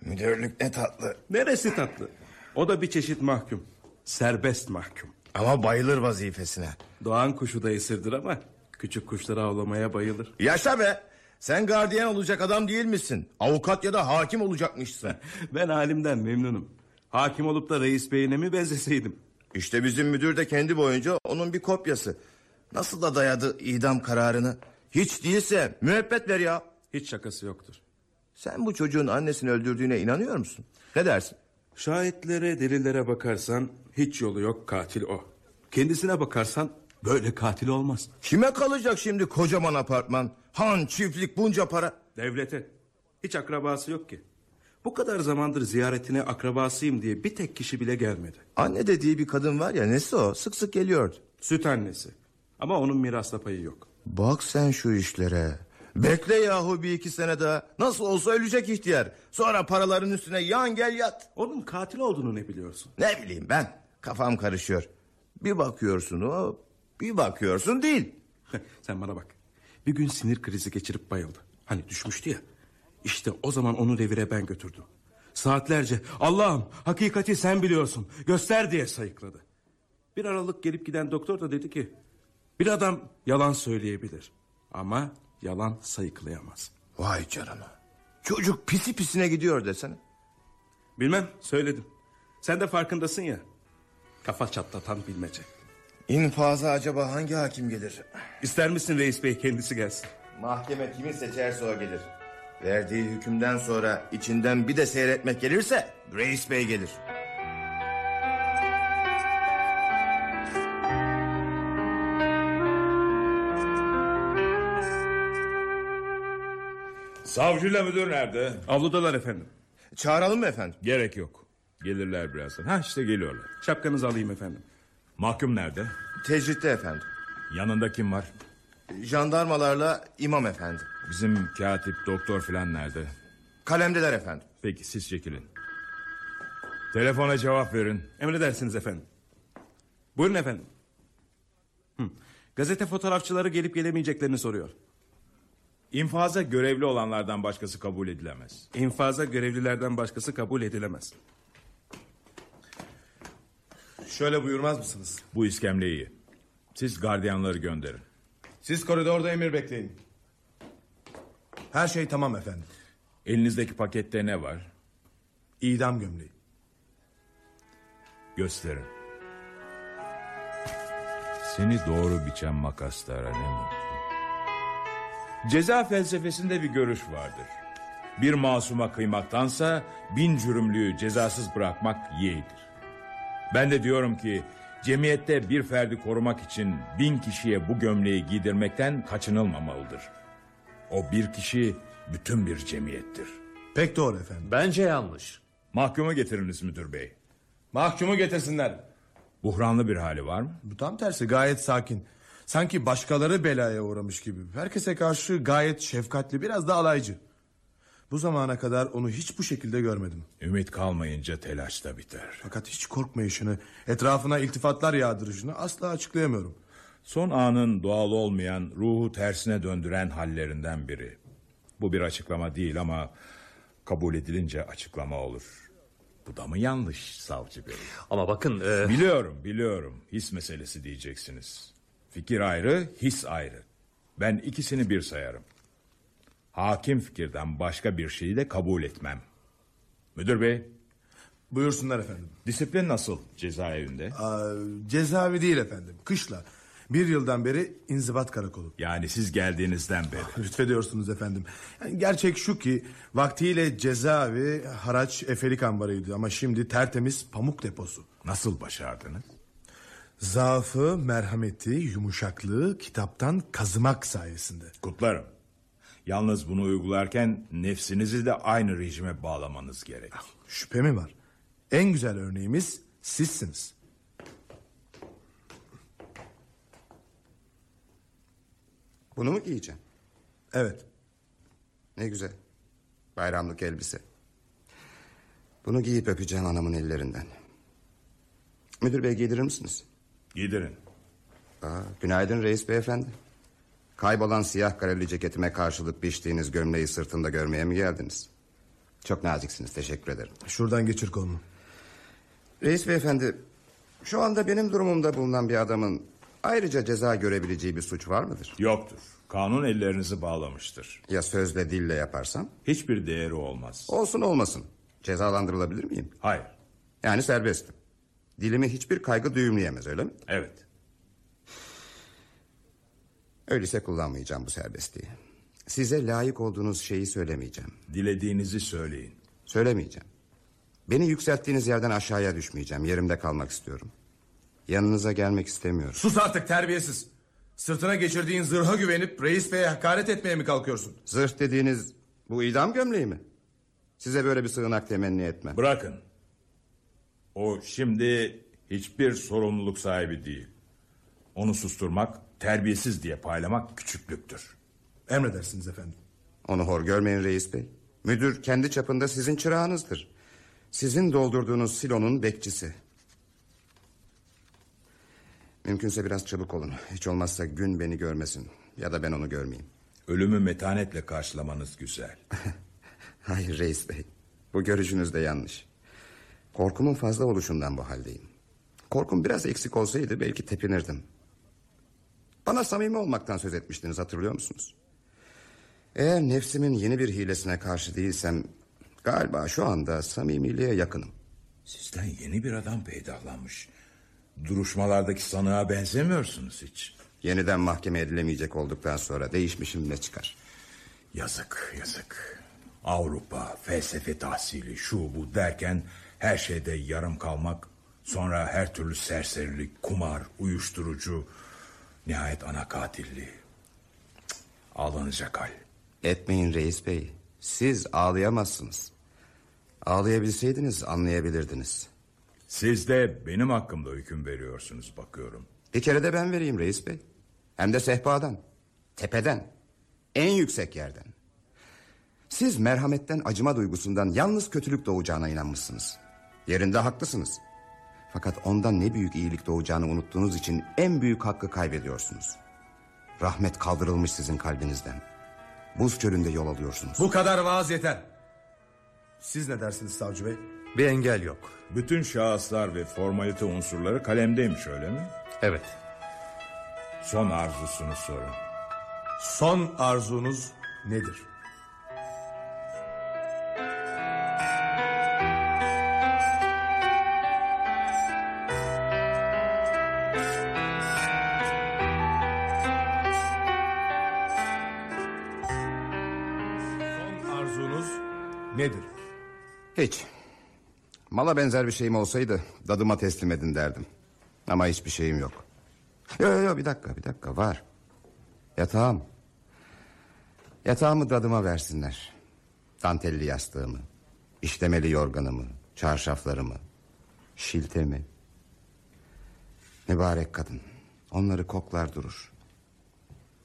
Müdürlük ne tatlı. Neresi tatlı? O da bir çeşit mahkum. Serbest mahkum. Ama bayılır vazifesine. Doğan kuşu da esirdir ama küçük kuşları avlamaya bayılır. Yaşa be. Sen gardiyan olacak adam değil misin? Avukat ya da hakim olacakmışsın. *laughs* ben halimden memnunum. Hakim olup da reis beyine mi benzeseydim? İşte bizim müdür de kendi boyunca onun bir kopyası. Nasıl da dayadı idam kararını. Hiç değilse müebbet ver ya. Hiç şakası yoktur. Sen bu çocuğun annesini öldürdüğüne inanıyor musun? Ne dersin? Şahitlere, delillere bakarsan hiç yolu yok katil o. Kendisine bakarsan böyle katil olmaz. Kime kalacak şimdi kocaman apartman? Han, çiftlik, bunca para. Devlete. Hiç akrabası yok ki. Bu kadar zamandır ziyaretine akrabasıyım diye bir tek kişi bile gelmedi. Anne dediği bir kadın var ya nesi o? Sık sık geliyordu. Süt annesi. Ama onun mirasla payı yok. Bak sen şu işlere. Bekle yahu bir iki sene daha. Nasıl olsa ölecek ihtiyar. Sonra paraların üstüne yan gel yat. Onun katil olduğunu ne biliyorsun? Ne bileyim ben. Kafam karışıyor. Bir bakıyorsun o, bir bakıyorsun değil. Sen bana bak. Bir gün sinir krizi geçirip bayıldı. Hani düşmüştü ya. İşte o zaman onu revire ben götürdüm. Saatlerce Allah'ım hakikati sen biliyorsun göster diye sayıkladı. Bir aralık gelip giden doktor da dedi ki bir adam yalan söyleyebilir ama yalan sayıklayamaz. Vay canına. Çocuk pisi pisine gidiyor desene. Bilmem söyledim. Sen de farkındasın ya. Kafa çatlatan bilmece. İnfaza acaba hangi hakim gelir? İster misin reis bey kendisi gelsin? Mahkeme kimi seçerse o gelir. Verdiği hükümden sonra içinden bir de seyretmek gelirse reis bey gelir. Savcıyla müdür nerede? Avludalar efendim. Çağıralım mı efendim? Gerek yok. Gelirler birazdan. Ha işte geliyorlar. Şapkanızı alayım efendim. Mahkum nerede? Tecritte efendim. Yanında kim var? Jandarmalarla imam efendi. Bizim katip doktor filan nerede? Kalemdeler efendim. Peki siz çekilin. Telefona cevap verin. Emredersiniz efendim. Buyurun efendim. Hı. Gazete fotoğrafçıları gelip gelemeyeceklerini soruyor. İnfaza görevli olanlardan başkası kabul edilemez. İnfaza görevlilerden başkası kabul edilemez. Şöyle buyurmaz mısınız? Bu iskemleyi. Siz gardiyanları gönderin. Siz koridorda emir bekleyin. Her şey tamam efendim. Elinizdeki pakette ne var? İdam gömleği. Gösterin. Seni doğru biçen makaslara ne mutlu. Ceza felsefesinde bir görüş vardır. Bir masuma kıymaktansa bin cürümlüğü cezasız bırakmak yeğdir. Ben de diyorum ki cemiyette bir ferdi korumak için bin kişiye bu gömleği giydirmekten kaçınılmamalıdır. O bir kişi bütün bir cemiyettir. Pek doğru efendim. Bence yanlış. Mahkumu getiriniz müdür bey. Mahkumu getirsinler. Buhranlı bir hali var mı? Bu tam tersi gayet sakin. Sanki başkaları belaya uğramış gibi. Herkese karşı gayet şefkatli biraz da alaycı. Bu zamana kadar onu hiç bu şekilde görmedim. Ümit kalmayınca telaş da biter. Fakat hiç korkmayışını, etrafına iltifatlar yağdırışını asla açıklayamıyorum. Son anın doğal olmayan, ruhu tersine döndüren hallerinden biri. Bu bir açıklama değil ama kabul edilince açıklama olur. Bu da mı yanlış savcı bey? Ama bakın... e, Biliyorum, biliyorum. His meselesi diyeceksiniz. Fikir ayrı, his ayrı. Ben ikisini bir sayarım. Hakim fikirden başka bir şeyi de kabul etmem. Müdür bey. Buyursunlar efendim. Disiplin nasıl cezaevinde? Aa, cezaevi değil efendim. Kışla. Bir yıldan beri inzibat karakolu. Yani siz geldiğinizden beri. Lütfediyorsunuz efendim. Yani gerçek şu ki vaktiyle cezaevi haraç efelik ambarıydı ama şimdi tertemiz pamuk deposu. Nasıl başardınız? Zaafı, merhameti, yumuşaklığı kitaptan kazımak sayesinde. Kutlarım. Yalnız bunu uygularken nefsinizi de aynı rejime bağlamanız gerek. Şüphe mi var? En güzel örneğimiz sizsiniz. Bunu mu giyeceğim? Evet. Ne güzel. Bayramlık elbise. Bunu giyip öpeceğim anamın ellerinden. Müdür bey giydirir misiniz? Giydirin. Aa, günaydın reis beyefendi. Kaybolan siyah kareli ceketime karşılık biçtiğiniz gömleği sırtında görmeye mi geldiniz? Çok naziksiniz teşekkür ederim. Şuradan geçir kolumu. Reis beyefendi şu anda benim durumumda bulunan bir adamın ayrıca ceza görebileceği bir suç var mıdır? Yoktur. Kanun ellerinizi bağlamıştır. Ya sözle dille yaparsam? Hiçbir değeri olmaz. Olsun olmasın. Cezalandırılabilir miyim? Hayır. Yani serbestim. Dilimi hiçbir kaygı düğümleyemez öyle mi? Evet. Öyleyse kullanmayacağım bu serbestliği. Size layık olduğunuz şeyi söylemeyeceğim. Dilediğinizi söyleyin. Söylemeyeceğim. Beni yükselttiğiniz yerden aşağıya düşmeyeceğim. Yerimde kalmak istiyorum. Yanınıza gelmek istemiyorum. Sus artık terbiyesiz. Sırtına geçirdiğin zırha güvenip reis beye hakaret etmeye mi kalkıyorsun? Zırh dediğiniz bu idam gömleği mi? Size böyle bir sığınak temenni etmem. Bırakın. O şimdi hiçbir sorumluluk sahibi değil. Onu susturmak, terbiyesiz diye paylamak küçüklüktür. Emredersiniz efendim. Onu hor görmeyin reis bey. Müdür kendi çapında sizin çırağınızdır. Sizin doldurduğunuz silonun bekçisi. Mümkünse biraz çabuk olun. Hiç olmazsa gün beni görmesin. Ya da ben onu görmeyeyim. Ölümü metanetle karşılamanız güzel. *laughs* Hayır reis bey. Bu görüşünüz de yanlış. Korkumun fazla oluşundan bu haldeyim. Korkum biraz eksik olsaydı belki tepinirdim. Bana samimi olmaktan söz etmiştiniz hatırlıyor musunuz? Eğer nefsimin yeni bir hilesine karşı değilsem... ...galiba şu anda samimiliğe yakınım. Sizden yeni bir adam peydahlanmış. Duruşmalardaki sanığa benzemiyorsunuz hiç. Yeniden mahkeme edilemeyecek olduktan sonra değişmişim ne çıkar? Yazık, yazık. Avrupa, felsefe tahsili, şu bu derken her şeyde yarım kalmak, sonra her türlü serserilik, kumar, uyuşturucu, nihayet ana katilliği. Cık, Ağlanacak hal. Etmeyin reis bey. Siz ağlayamazsınız. Ağlayabilseydiniz anlayabilirdiniz. Siz de benim hakkımda hüküm veriyorsunuz bakıyorum. Bir kere de ben vereyim reis bey. Hem de sehpadan. Tepeden. En yüksek yerden. Siz merhametten acıma duygusundan yalnız kötülük doğacağına inanmışsınız. Yerinde haklısınız. Fakat ondan ne büyük iyilik doğacağını unuttuğunuz için en büyük hakkı kaybediyorsunuz. Rahmet kaldırılmış sizin kalbinizden. Buz çölünde yol alıyorsunuz. Bu kadar vaaz yeter. Siz ne dersiniz savcı bey? Bir engel yok. Bütün şahıslar ve formalite unsurları kalemdeymiş öyle mi? Evet. Son arzusunu sorun. Son arzunuz nedir? Nedir? Hiç. Mala benzer bir şeyim olsaydı dadıma teslim edin derdim. Ama hiçbir şeyim yok. Yo yo yo bir dakika bir dakika var. Yatağım. Yatağımı dadıma versinler. Dantelli yastığımı. işlemeli yorganımı. Çarşaflarımı. Şiltemi. Mübarek kadın. Onları koklar durur.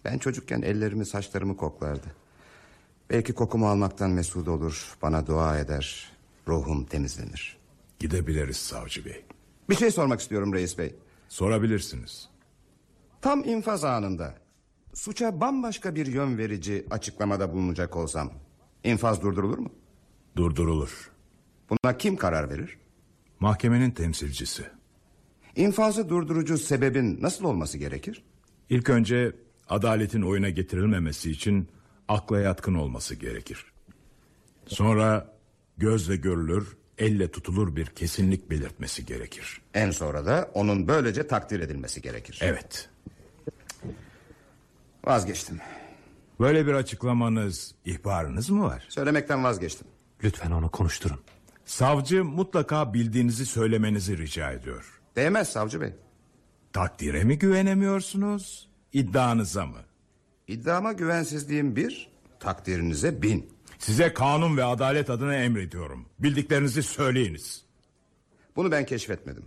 Ben çocukken ellerimi saçlarımı koklardı. Belki kokumu almaktan mesut olur. Bana dua eder. Ruhum temizlenir. Gidebiliriz savcı bey. Bir şey sormak istiyorum reis bey. Sorabilirsiniz. Tam infaz anında suça bambaşka bir yön verici açıklamada bulunacak olsam infaz durdurulur mu? Durdurulur. Buna kim karar verir? Mahkemenin temsilcisi. İnfazı durdurucu sebebin nasıl olması gerekir? İlk önce adaletin oyuna getirilmemesi için akla yatkın olması gerekir. Sonra gözle görülür, elle tutulur bir kesinlik belirtmesi gerekir. En sonra da onun böylece takdir edilmesi gerekir. Evet. Vazgeçtim. Böyle bir açıklamanız, ihbarınız mı var? Söylemekten vazgeçtim. Lütfen onu konuşturun. Savcı mutlaka bildiğinizi söylemenizi rica ediyor. Değmez savcı bey. Takdire mi güvenemiyorsunuz, iddianıza mı? İddiama güvensizliğim bir, takdirinize bin. Size kanun ve adalet adına emrediyorum. Bildiklerinizi söyleyiniz. Bunu ben keşfetmedim.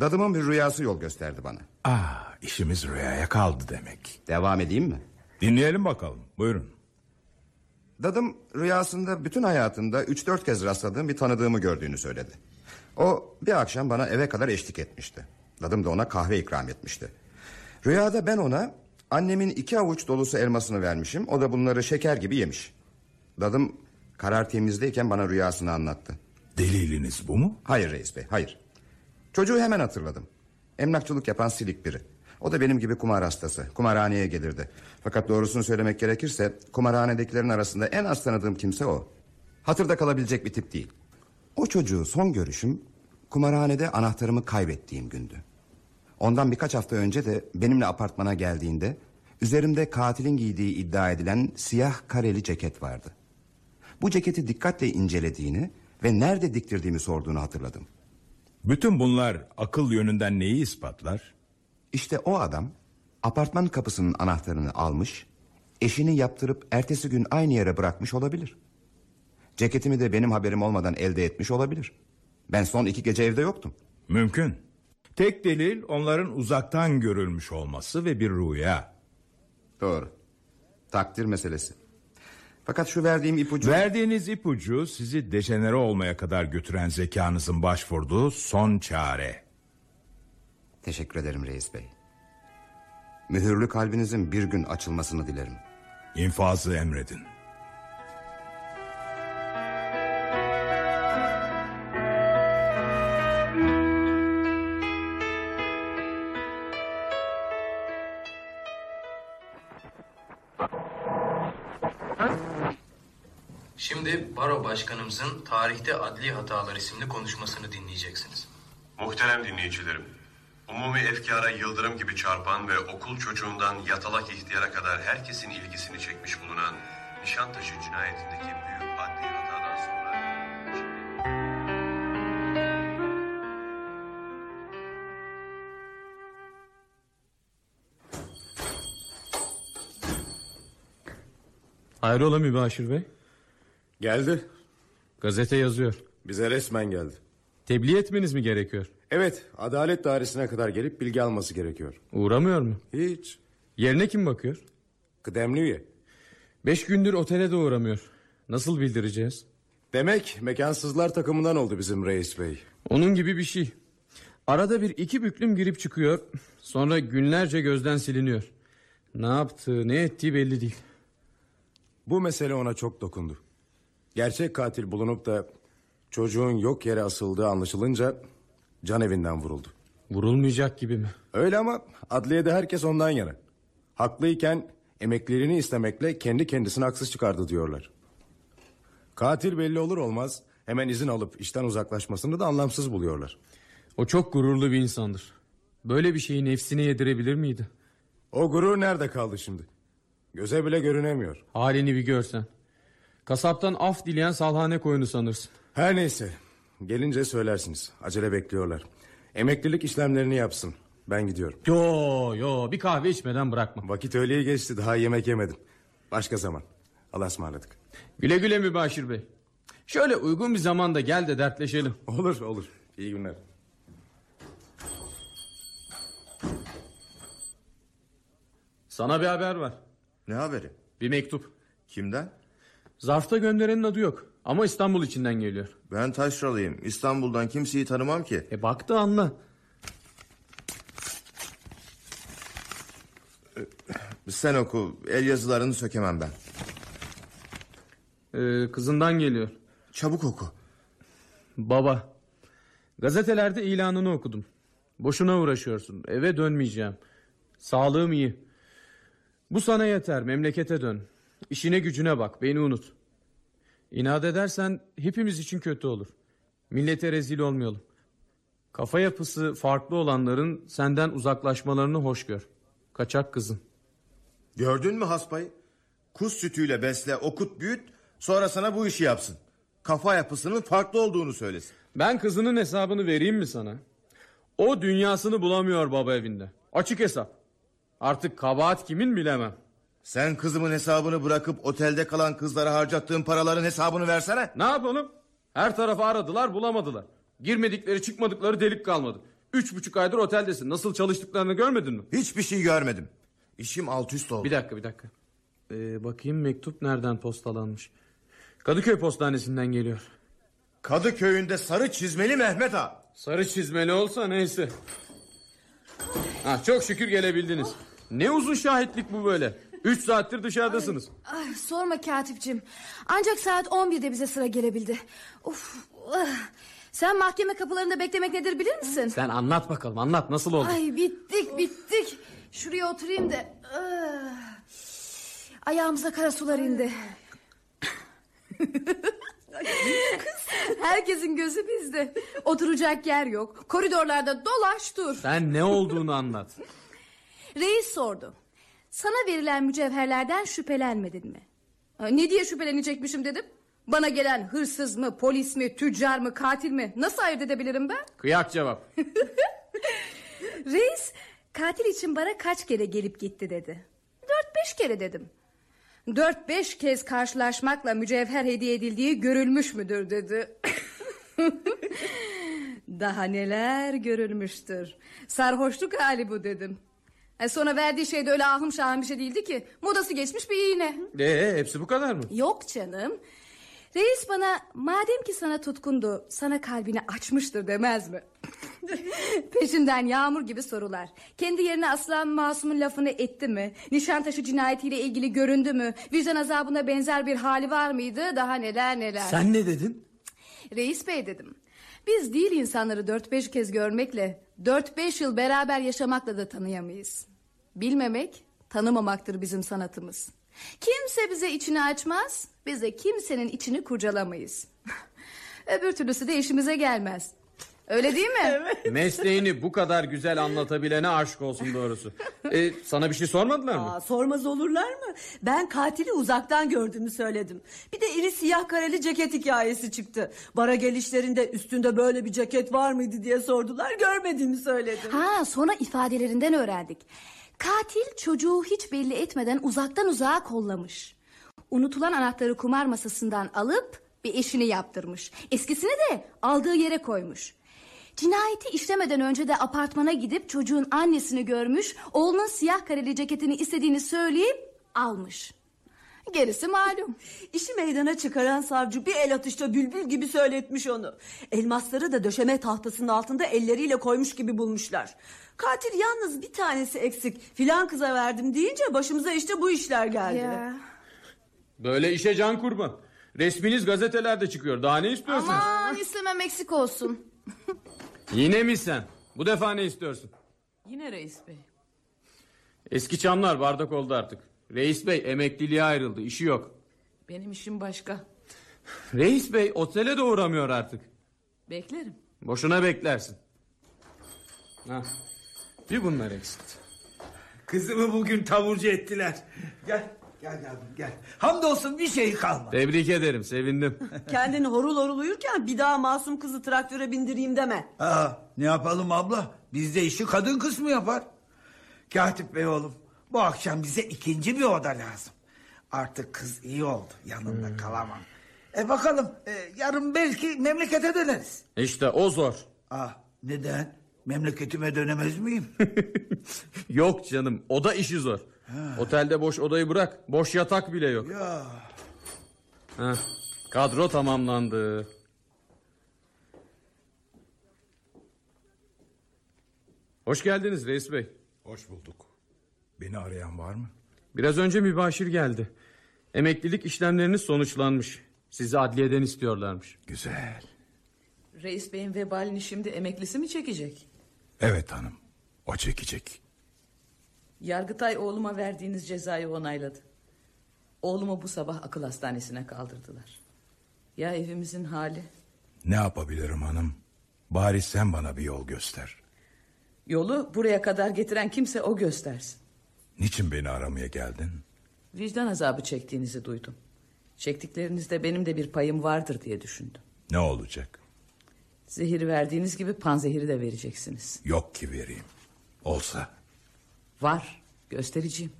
Dadımın bir rüyası yol gösterdi bana. Ah, işimiz rüyaya kaldı demek. Devam edeyim mi? Dinleyelim bakalım. Buyurun. Dadım rüyasında bütün hayatında üç dört kez rastladığım bir tanıdığımı gördüğünü söyledi. O bir akşam bana eve kadar eşlik etmişti. Dadım da ona kahve ikram etmişti. Rüyada ben ona annemin iki avuç dolusu elmasını vermişim. O da bunları şeker gibi yemiş. Dadım karar temizdeyken bana rüyasını anlattı. Deliliniz bu mu? Hayır reis bey hayır. Çocuğu hemen hatırladım. Emlakçılık yapan silik biri. O da benim gibi kumar hastası. Kumarhaneye gelirdi. Fakat doğrusunu söylemek gerekirse... ...kumarhanedekilerin arasında en az tanıdığım kimse o. Hatırda kalabilecek bir tip değil. O çocuğu son görüşüm... ...kumarhanede anahtarımı kaybettiğim gündü. Ondan birkaç hafta önce de benimle apartmana geldiğinde... ...üzerimde katilin giydiği iddia edilen siyah kareli ceket vardı. Bu ceketi dikkatle incelediğini... ...ve nerede diktirdiğimi sorduğunu hatırladım. Bütün bunlar akıl yönünden neyi ispatlar? İşte o adam apartman kapısının anahtarını almış, eşini yaptırıp ertesi gün aynı yere bırakmış olabilir. Ceketimi de benim haberim olmadan elde etmiş olabilir. Ben son iki gece evde yoktum. Mümkün. Tek delil onların uzaktan görülmüş olması ve bir rüya. Doğru. Takdir meselesi. Fakat şu verdiğim ipucu... Verdiğiniz ipucu sizi dejenere olmaya kadar götüren zekanızın başvurduğu son çare. Teşekkür ederim reis bey. Mühürlü kalbinizin bir gün açılmasını dilerim. İnfazı emredin. Baro başkanımızın tarihte adli hatalar isimli konuşmasını dinleyeceksiniz. Muhterem dinleyicilerim. Umumi efkara yıldırım gibi çarpan ve okul çocuğundan yatalak ihtiyara kadar herkesin ilgisini çekmiş bulunan Nişantaşı cinayetindeki büyük adli hatadan sonra... Hayrola Mübaşir Bey? Geldi. Gazete yazıyor. Bize resmen geldi. Tebliğ etmeniz mi gerekiyor? Evet, adalet dairesine kadar gelip bilgi alması gerekiyor. Uğramıyor mu? Hiç. Yerine kim bakıyor? Kıdemli üye. Beş gündür otele de uğramıyor. Nasıl bildireceğiz? Demek mekansızlar takımından oldu bizim reis bey. Onun gibi bir şey. Arada bir iki büklüm girip çıkıyor. Sonra günlerce gözden siliniyor. Ne yaptığı ne ettiği belli değil. Bu mesele ona çok dokundu. Gerçek katil bulunup da Çocuğun yok yere asıldığı anlaşılınca can evinden vuruldu. Vurulmayacak gibi mi? Öyle ama adliyede herkes ondan yana. Haklıyken emeklerini istemekle kendi kendisini haksız çıkardı diyorlar. Katil belli olur olmaz hemen izin alıp işten uzaklaşmasını da anlamsız buluyorlar. O çok gururlu bir insandır. Böyle bir şeyi nefsine yedirebilir miydi? O gurur nerede kaldı şimdi? Göze bile görünemiyor. Halini bir görsen. Kasaptan af dileyen salhane koyunu sanırsın. Her neyse. Gelince söylersiniz. Acele bekliyorlar. Emeklilik işlemlerini yapsın. Ben gidiyorum. Yo yo bir kahve içmeden bırakma. Vakit öğleyi geçti daha yemek yemedim. Başka zaman. Allah'a ısmarladık. Güle güle Mübaşir Bey. Şöyle uygun bir zamanda gel de dertleşelim. *laughs* Olur olur. İyi günler. Sana bir haber var. Ne haberi? Bir mektup. Kimden? Zarfta gönderenin adı yok. Ama İstanbul içinden geliyor. Ben taşralıyım. İstanbul'dan kimseyi tanımam ki. E baktı anla. Sen oku. El yazılarını sökemem ben. Ee, kızından geliyor. Çabuk oku. Baba. Gazetelerde ilanını okudum. Boşuna uğraşıyorsun. Eve dönmeyeceğim. Sağlığım iyi. Bu sana yeter. Memlekete dön. İşine gücüne bak. Beni unut. İnat edersen hepimiz için kötü olur. Millete rezil olmayalım. Kafa yapısı farklı olanların senden uzaklaşmalarını hoş gör. Kaçak kızın. Gördün mü haspayı? Kuş sütüyle besle, okut, büyüt. Sonra sana bu işi yapsın. Kafa yapısının farklı olduğunu söylesin. Ben kızının hesabını vereyim mi sana? O dünyasını bulamıyor baba evinde. Açık hesap. Artık kabahat kimin bilemem. Sen kızımın hesabını bırakıp otelde kalan kızlara harcattığın paraların hesabını versene. Ne yapalım? Her tarafı aradılar bulamadılar. Girmedikleri çıkmadıkları delik kalmadı. Üç buçuk aydır oteldesin. Nasıl çalıştıklarını görmedin mi? Hiçbir şey görmedim. İşim alt üst oldu. Bir dakika bir dakika. Ee, bakayım mektup nereden postalanmış. Kadıköy postanesinden geliyor. Kadıköy'ünde sarı çizmeli Mehmet Ağa. Sarı çizmeli olsa neyse. Ha, çok şükür gelebildiniz. Ne uzun şahitlik bu böyle. Üç saattir dışarıdasınız. Ay, sorma katipçim. Ancak saat 11'de bize sıra gelebildi. Of. ah. Sen mahkeme kapılarında beklemek nedir bilir misin? Sen anlat bakalım anlat nasıl oldu? Ay bittik bittik. Şuraya oturayım da. ah. Ayağımıza kara sular indi. Herkesin gözü bizde. Oturacak yer yok. Koridorlarda dolaş dur. Sen ne olduğunu anlat. Reis sordu. Sana verilen mücevherlerden şüphelenmedin mi? Ne diye şüphelenecekmişim dedim. Bana gelen hırsız mı, polis mi, tüccar mı, katil mi? Nasıl ayırt edebilirim ben? *laughs* Kıyak cevap. Reis katil için bara kaç kere gelip gitti dedi. Dört beş kere dedim. Dört beş kez karşılaşmakla mücevher hediye edildiği görülmüş müdür dedi. *laughs* Daha neler görülmüştür. Sarhoşluk hali bu dedim. E sonra verdiği şey de öyle ahım şahım bir şey değildi ki. Modası geçmiş bir iğne. Ee, hepsi bu kadar mı? Yok canım. Reis bana madem ki sana tutkundu sana kalbini açmıştır demez mi? *laughs* Peşinden yağmur gibi sorular. Kendi yerine aslan masumun lafını etti mi? Nişantaşı cinayetiyle ilgili göründü mü? Vicdan azabına benzer bir hali var mıydı? Daha neler neler. Sen ne dedin? Reis bey dedim. Biz değil insanları dört beş kez görmekle... ...dört beş yıl beraber yaşamakla da tanıyamayız. Bilmemek tanımamaktır bizim sanatımız. Kimse bize içini açmaz... ...biz de kimsenin içini kurcalamayız. *laughs* Öbür türlüsü de işimize gelmez. Öyle değil mi? *laughs* Mesleğini bu kadar güzel anlatabilene aşk olsun doğrusu. Ee, sana bir şey sormadılar mı? Aa, sormaz olurlar mı? Ben katili uzaktan gördüğümü söyledim. Bir de iri siyah kareli ceket hikayesi çıktı. Bara gelişlerinde üstünde böyle bir ceket var mıydı diye sordular. Görmediğimi söyledim. Ha sonra ifadelerinden öğrendik. Katil çocuğu hiç belli etmeden uzaktan uzağa kollamış. Unutulan anahtarı kumar masasından alıp bir eşini yaptırmış. Eskisini de aldığı yere koymuş. Cinayeti işlemeden önce de apartmana gidip çocuğun annesini görmüş... ...oğlunun siyah kareli ceketini istediğini söyleyip almış. Gerisi malum. *laughs* İşi meydana çıkaran savcı bir el atışta bülbül gibi söyletmiş onu. Elmasları da döşeme tahtasının altında elleriyle koymuş gibi bulmuşlar. Katil yalnız bir tanesi eksik. Filan kıza verdim deyince başımıza işte bu işler geldi. Ya. Böyle işe can kurban. Resminiz gazetelerde çıkıyor. Daha ne istiyorsunuz? Aman istemem eksik olsun. *laughs* Yine mi sen? Bu defa ne istiyorsun? Yine reis bey. Eski çamlar bardak oldu artık. Reis bey emekliliğe ayrıldı. işi yok. Benim işim başka. Reis bey otele de uğramıyor artık. Beklerim. Boşuna beklersin. Ha. Bir bunlar eksikti. Kızımı bugün taburcu ettiler. Gel. Gel yavrum gel. Hamdolsun bir şey kalmadı. Tebrik ederim sevindim. *laughs* Kendini horul horul uyurken bir daha masum kızı traktöre bindireyim deme. Aa, ne yapalım abla? Bizde işi kadın kısmı yapar. Katip bey oğlum bu akşam bize ikinci bir oda lazım. Artık kız iyi oldu yanında kalamam. E bakalım e, yarın belki memlekete döneriz. İşte o zor. Aa, neden? Memleketime dönemez miyim? *laughs* Yok canım o da işi zor. Otelde boş odayı bırak. Boş yatak bile yok. ya Ha. Kadro tamamlandı. Hoş geldiniz reis bey. Hoş bulduk. Beni arayan var mı? Biraz önce mübaşir geldi. Emeklilik işlemleriniz sonuçlanmış. Sizi adliyeden istiyorlarmış. Güzel. Reis beyin vebalini şimdi emeklisi mi çekecek? Evet hanım. O çekecek. Yargıtay oğluma verdiğiniz cezayı onayladı. Oğlumu bu sabah akıl hastanesine kaldırdılar. Ya evimizin hali? Ne yapabilirim hanım? Bari sen bana bir yol göster. Yolu buraya kadar getiren kimse o göstersin. Niçin beni aramaya geldin? Vicdan azabı çektiğinizi duydum. Çektiklerinizde benim de bir payım vardır diye düşündüm. Ne olacak? Zehir verdiğiniz gibi panzehiri de vereceksiniz. Yok ki vereyim. Olsa. Var, göstereceğim.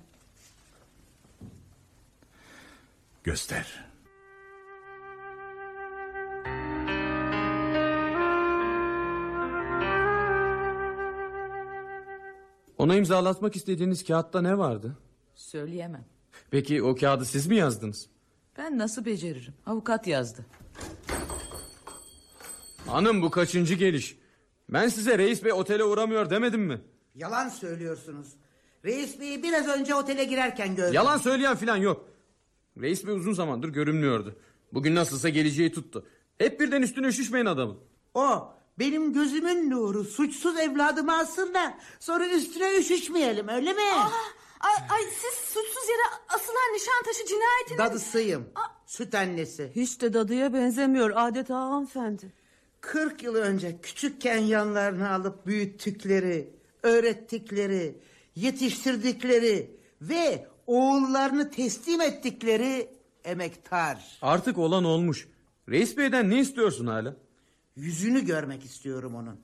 Göster. Ona imzalatmak istediğiniz kağıtta ne vardı? Söyleyemem. Peki o kağıdı siz mi yazdınız? Ben nasıl beceririm? Avukat yazdı. Hanım bu kaçıncı geliş? Ben size reis bey otele uğramıyor demedim mi? Yalan söylüyorsunuz. Reis Bey'i biraz önce otele girerken gördüm. Yalan söyleyen filan yok. Reis bey uzun zamandır görünmüyordu. Bugün nasılsa geleceği tuttu. Hep birden üstüne üşüşmeyin adamın. O benim gözümün nuru suçsuz evladımı alsınlar. Sonra üstüne üşüşmeyelim öyle mi? Ay, ay siz suçsuz yere asılan Nişantaşı cinayetini... Dadısıyım. Süt annesi. Hiç de dadıya benzemiyor adeta hanımefendi. 40 yıl önce küçükken yanlarına alıp büyüttükleri, öğrettikleri, yetiştirdikleri ve oğullarını teslim ettikleri emektar. Artık olan olmuş. Reis beyden ne istiyorsun hala? Yüzünü görmek istiyorum onun.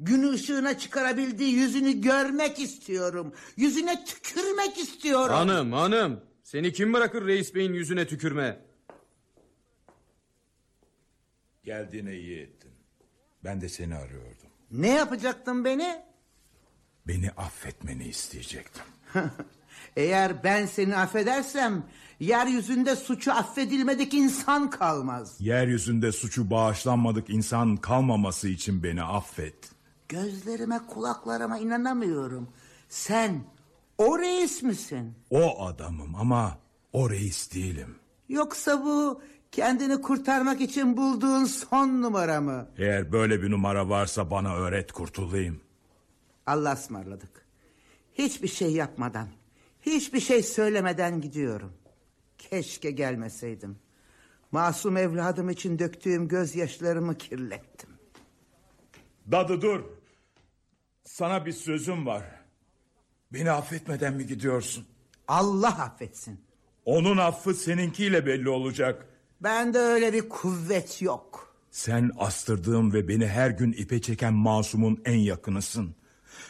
Gün ışığına çıkarabildiği yüzünü görmek istiyorum. Yüzüne tükürmek istiyorum. Hanım hanım. Seni kim bırakır reis beyin yüzüne tükürme? Geldiğine iyi ettin. Ben de seni arıyordum. Ne yapacaktın beni? Beni affetmeni isteyecektim. *laughs* Eğer ben seni affedersem yeryüzünde suçu affedilmedik insan kalmaz. Yeryüzünde suçu bağışlanmadık insan kalmaması için beni affet. Gözlerime kulaklarıma inanamıyorum. Sen o reis misin? O adamım ama o reis değilim. Yoksa bu kendini kurtarmak için bulduğun son numara mı? Eğer böyle bir numara varsa bana öğret kurtulayım. Allah ısmarladık. Hiçbir şey yapmadan, hiçbir şey söylemeden gidiyorum. Keşke gelmeseydim. Masum evladım için döktüğüm gözyaşlarımı kirlettim. Dadı dur. Sana bir sözüm var. Beni affetmeden mi gidiyorsun? Allah affetsin. Onun affı seninkiyle belli olacak. Bende öyle bir kuvvet yok. Sen astırdığım ve beni her gün ipe çeken masumun en yakınısın.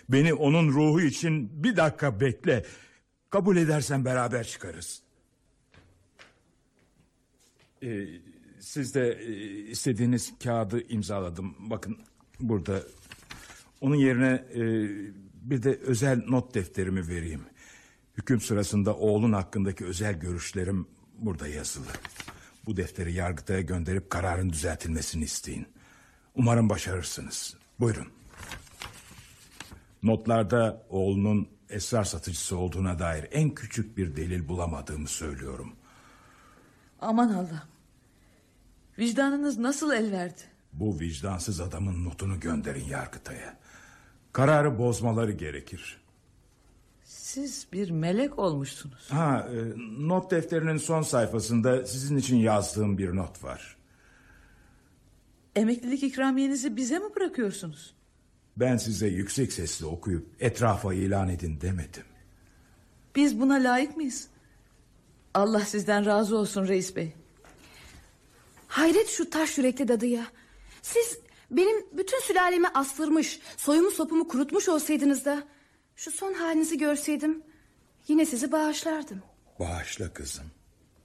Beni onun ruhu için bir dakika bekle. Kabul edersen beraber çıkarız. Ee, siz de e, istediğiniz kağıdı imzaladım. Bakın burada. Onun yerine e, bir de özel not defterimi vereyim. Hüküm sırasında oğlun hakkındaki özel görüşlerim burada yazılı. Bu defteri yargıtaya gönderip kararın düzeltilmesini isteyin. Umarım başarırsınız. Buyurun. Notlarda oğlunun esrar satıcısı olduğuna dair en küçük bir delil bulamadığımı söylüyorum. Aman Allah. Vicdanınız nasıl el verdi? Bu vicdansız adamın notunu gönderin Yargıtay'a. Kararı bozmaları gerekir. Siz bir melek olmuşsunuz. Ha, e, not defterinin son sayfasında sizin için yazdığım bir not var. Emeklilik ikramiyenizi bize mi bırakıyorsunuz? Ben size yüksek sesle okuyup etrafa ilan edin demedim. Biz buna layık mıyız? Allah sizden razı olsun reis bey. Hayret şu taş yürekli dadıya. Siz benim bütün sülalemi astırmış, soyumu sopumu kurutmuş olsaydınız da... ...şu son halinizi görseydim... ...yine sizi bağışlardım. Bağışla kızım.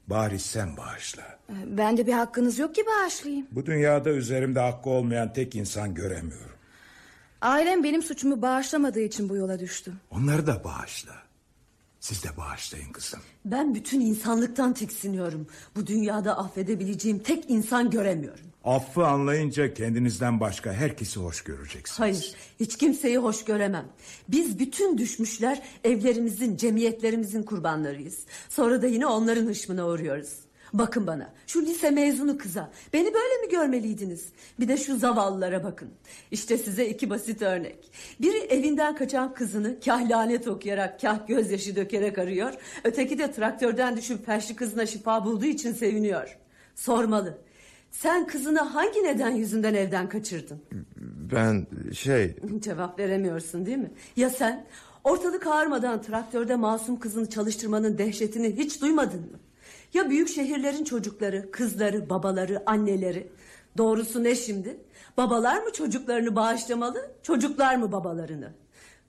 Bari sen bağışla. Ee, Ben de bir hakkınız yok ki bağışlayayım. Bu dünyada üzerimde hakkı olmayan tek insan göremiyorum. Ailem benim suçumu bağışlamadığı için bu yola düştüm. Onları da bağışla. Siz de bağışlayın kızım. Ben bütün insanlıktan tiksiniyorum. Bu dünyada affedebileceğim tek insan göremiyorum. Affı anlayınca kendinizden başka herkesi hoş göreceksiniz. Hayır, hiç kimseyi hoş göremem. Biz bütün düşmüşler evlerimizin, cemiyetlerimizin kurbanlarıyız. Sonra da yine onların hışmına uğruyoruz. Bakın bana, şu lise mezunu kıza. Beni böyle mi görmeliydiniz? Bir de şu zavallılara bakın. İşte size iki basit örnek. Biri evinden kaçan kızını kah lanet okuyarak, kah gözyaşı dökerek arıyor. Öteki de traktörden düşüp felçli kızına şifa bulduğu için seviniyor. Sormalı. Sen kızını hangi neden yüzünden evden kaçırdın? Ben şey... *laughs* Cevap veremiyorsun değil mi? Ya sen ortalık ağarmadan traktörde masum kızını çalıştırmanın dehşetini hiç duymadın mı? Ya büyük şehirlerin çocukları, kızları, babaları, anneleri? Doğrusu ne şimdi? Babalar mı çocuklarını bağışlamalı, çocuklar mı babalarını?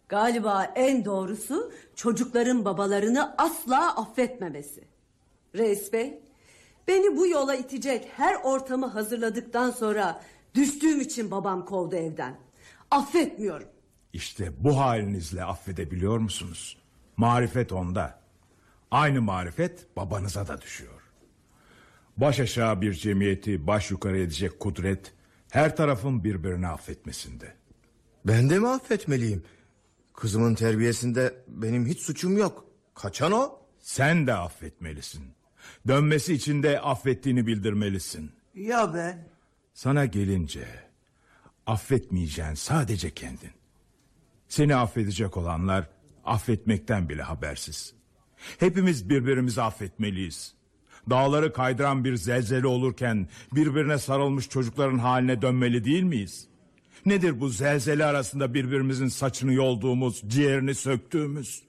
Galiba en doğrusu çocukların babalarını asla affetmemesi. Reis Bey, beni bu yola itecek her ortamı hazırladıktan sonra düştüğüm için babam kovdu evden. Affetmiyorum. İşte bu halinizle affedebiliyor musunuz? Marifet onda. Aynı marifet babanıza da düşüyor. Baş aşağı bir cemiyeti baş yukarı edecek kudret... ...her tarafın birbirini affetmesinde. Ben de mi affetmeliyim? Kızımın terbiyesinde benim hiç suçum yok. Kaçan o. Sen de affetmelisin. Dönmesi için de affettiğini bildirmelisin. Ya ben? Sana gelince affetmeyeceğin sadece kendin. Seni affedecek olanlar affetmekten bile habersiz. Hepimiz birbirimizi affetmeliyiz. Dağları kaydıran bir zelzele olurken birbirine sarılmış çocukların haline dönmeli değil miyiz? Nedir bu zelzele arasında birbirimizin saçını yolduğumuz, ciğerini söktüğümüz?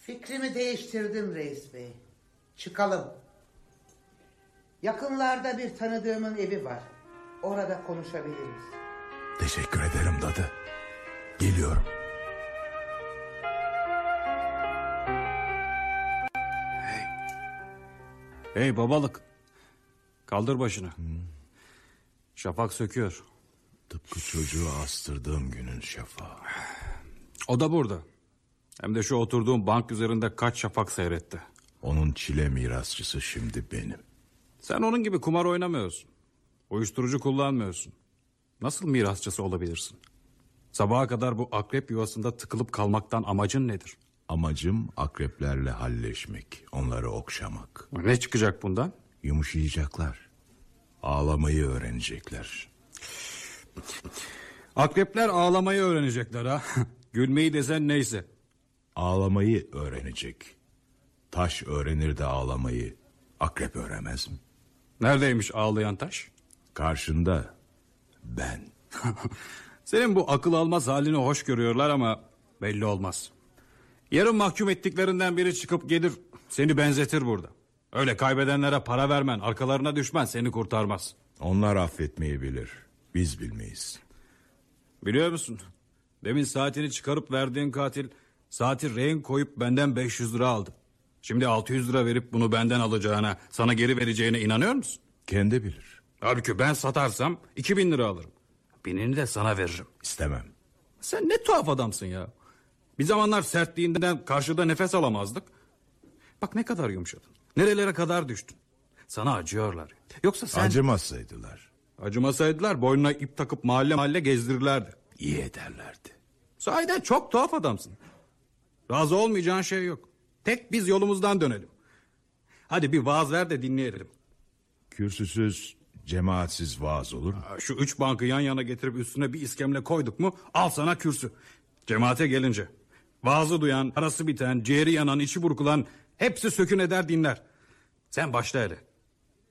Fikrimi değiştirdim reis bey. Çıkalım. Yakınlarda bir tanıdığımın evi var. Orada konuşabiliriz. Teşekkür ederim dadı. Geliyorum. Hey babalık. Kaldır başını. Şafak söküyor. Tıpkı çocuğu astırdığım günün şafağı. O da burada. Hem de şu oturduğum bank üzerinde kaç şafak seyretti. Onun çile mirasçısı şimdi benim. Sen onun gibi kumar oynamıyorsun. Uyuşturucu kullanmıyorsun. Nasıl mirasçısı olabilirsin? Sabaha kadar bu akrep yuvasında tıkılıp kalmaktan amacın nedir? Amacım akreplerle halleşmek, onları okşamak. Ne çıkacak bundan? Yumuşayacaklar. Ağlamayı öğrenecekler. Akrepler ağlamayı öğrenecekler ha. *laughs* Gülmeyi desen neyse. Ağlamayı öğrenecek. Taş öğrenir de ağlamayı. Akrep öğrenmez mi? Neredeymiş ağlayan taş? Karşında ben. *laughs* Senin bu akıl almaz halini hoş görüyorlar ama belli olmaz. Yarın mahkum ettiklerinden biri çıkıp gelir seni benzetir burada. Öyle kaybedenlere para vermen, arkalarına düşmen seni kurtarmaz. Onlar affetmeyi bilir. Biz bilmeyiz. Biliyor musun? Demin saatini çıkarıp verdiğin katil saati rehin koyup benden 500 lira aldı. Şimdi 600 lira verip bunu benden alacağına, sana geri vereceğine inanıyor musun? Kendi bilir. Halbuki ben satarsam 2000 lira alırım. Binini de sana veririm. İstemem. Sen ne tuhaf adamsın ya. Bir zamanlar sertliğinden karşıda nefes alamazdık. Bak ne kadar yumuşadın. Nerelere kadar düştün. Sana acıyorlar. Yoksa sen... Acımasaydılar. Acımasaydılar boynuna ip takıp mahalle mahalle gezdirirlerdi. İyi ederlerdi. Sahiden çok tuhaf adamsın. Razı olmayacağın şey yok. Tek biz yolumuzdan dönelim. Hadi bir vaaz ver de dinleyelim. Kürsüsüz, cemaatsiz vaaz olur mu? Şu üç bankı yan yana getirip üstüne bir iskemle koyduk mu al sana kürsü. Cemaate gelince vaazı duyan, arası biten, ciğeri yanan, içi burkulan hepsi sökün eder dinler. Sen başla hele.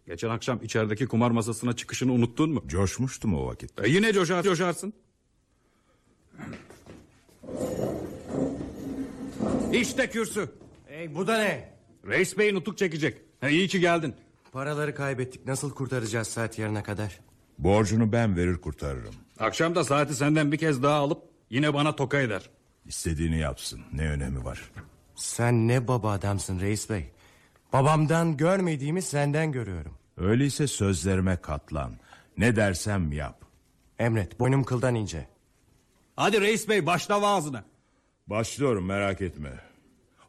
Geçen akşam içerideki kumar masasına çıkışını unuttun mu? Coşmuştum o vakit. E yine coşar, coşarsın. İşte kürsü. Hey, bu da ne? Reis Bey nutuk çekecek. Ha, iyi ki geldin. Paraları kaybettik. Nasıl kurtaracağız saat yarına kadar? Borcunu ben verir kurtarırım. Akşam da saati senden bir kez daha alıp yine bana toka eder. İstediğini yapsın. Ne önemi var? Sen ne baba adamsın reis bey. Babamdan görmediğimi senden görüyorum. Öyleyse sözlerime katlan. Ne dersem yap. Emret boynum kıldan ince. Hadi reis bey başla vaazına. Başlıyorum merak etme.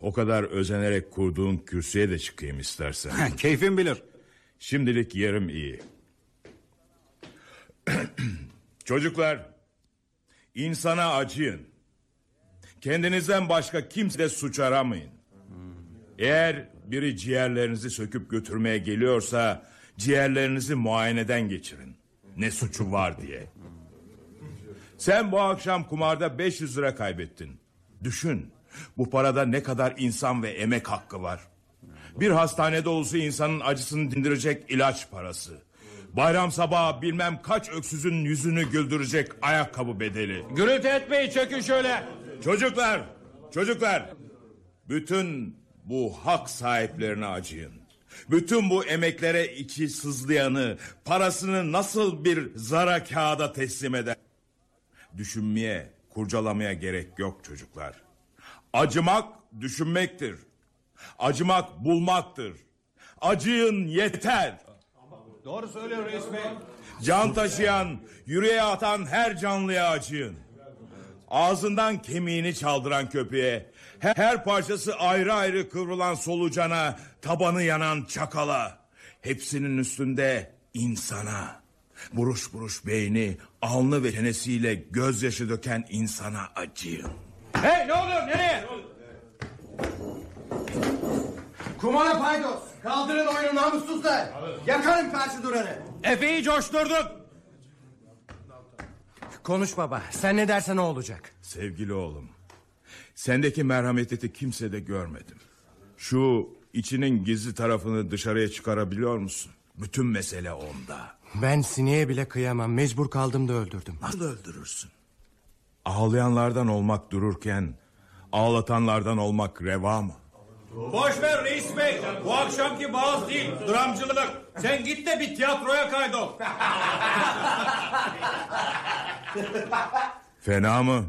O kadar özenerek kurduğun kürsüye de çıkayım istersen. *laughs* Keyfin bilir. Şimdilik yerim iyi. *clears throat* Çocuklar, insana acıyın. Kendinizden başka kimse suç aramayın. Eğer biri ciğerlerinizi söküp götürmeye geliyorsa ciğerlerinizi muayeneden geçirin. Ne suçu var diye. Sen bu akşam kumarda 500 lira kaybettin. Düşün. Bu parada ne kadar insan ve emek hakkı var. Bir hastane dolusu insanın acısını dindirecek ilaç parası. Bayram sabahı bilmem kaç öksüzün yüzünü güldürecek ayakkabı bedeli. Gürültü etmeyin çökün şöyle. Çocuklar, çocuklar. Bütün bu hak sahiplerine acıyın. Bütün bu emeklere içi sızlayanı, parasını nasıl bir zara kağıda teslim eder? Düşünmeye, kurcalamaya gerek yok çocuklar. Acımak düşünmektir. Acımak bulmaktır. Acıyın yeter. Doğru söylüyor reis bey. Can taşıyan, yüreğe atan her canlıya acıyın. Ağzından kemiğini çaldıran köpeğe, her, parçası ayrı ayrı kıvrılan solucana, tabanı yanan çakala, hepsinin üstünde insana, buruş buruş beyni, alnı ve çenesiyle gözyaşı döken insana acıyın. Hey ne oluyor nereye? Kumara paydos. Kaldırın oyunu namussuzlar. Yakarım karşı duranı. Efe'yi coşturduk. Konuş baba. Sen ne dersen o olacak. Sevgili oğlum, sendeki merhameti kimsede görmedim. Şu içinin gizli tarafını dışarıya çıkarabiliyor musun? Bütün mesele onda. Ben sineğe bile kıyamam. Mecbur kaldım da öldürdüm. Nasıl öldürürsün? Ağlayanlardan olmak dururken ağlatanlardan olmak reva mı? Boş ver reis bey. Bu akşamki vaaz değil, dramcılık. Sen git de bir tiyatroya kaydol. *laughs* Fena mı?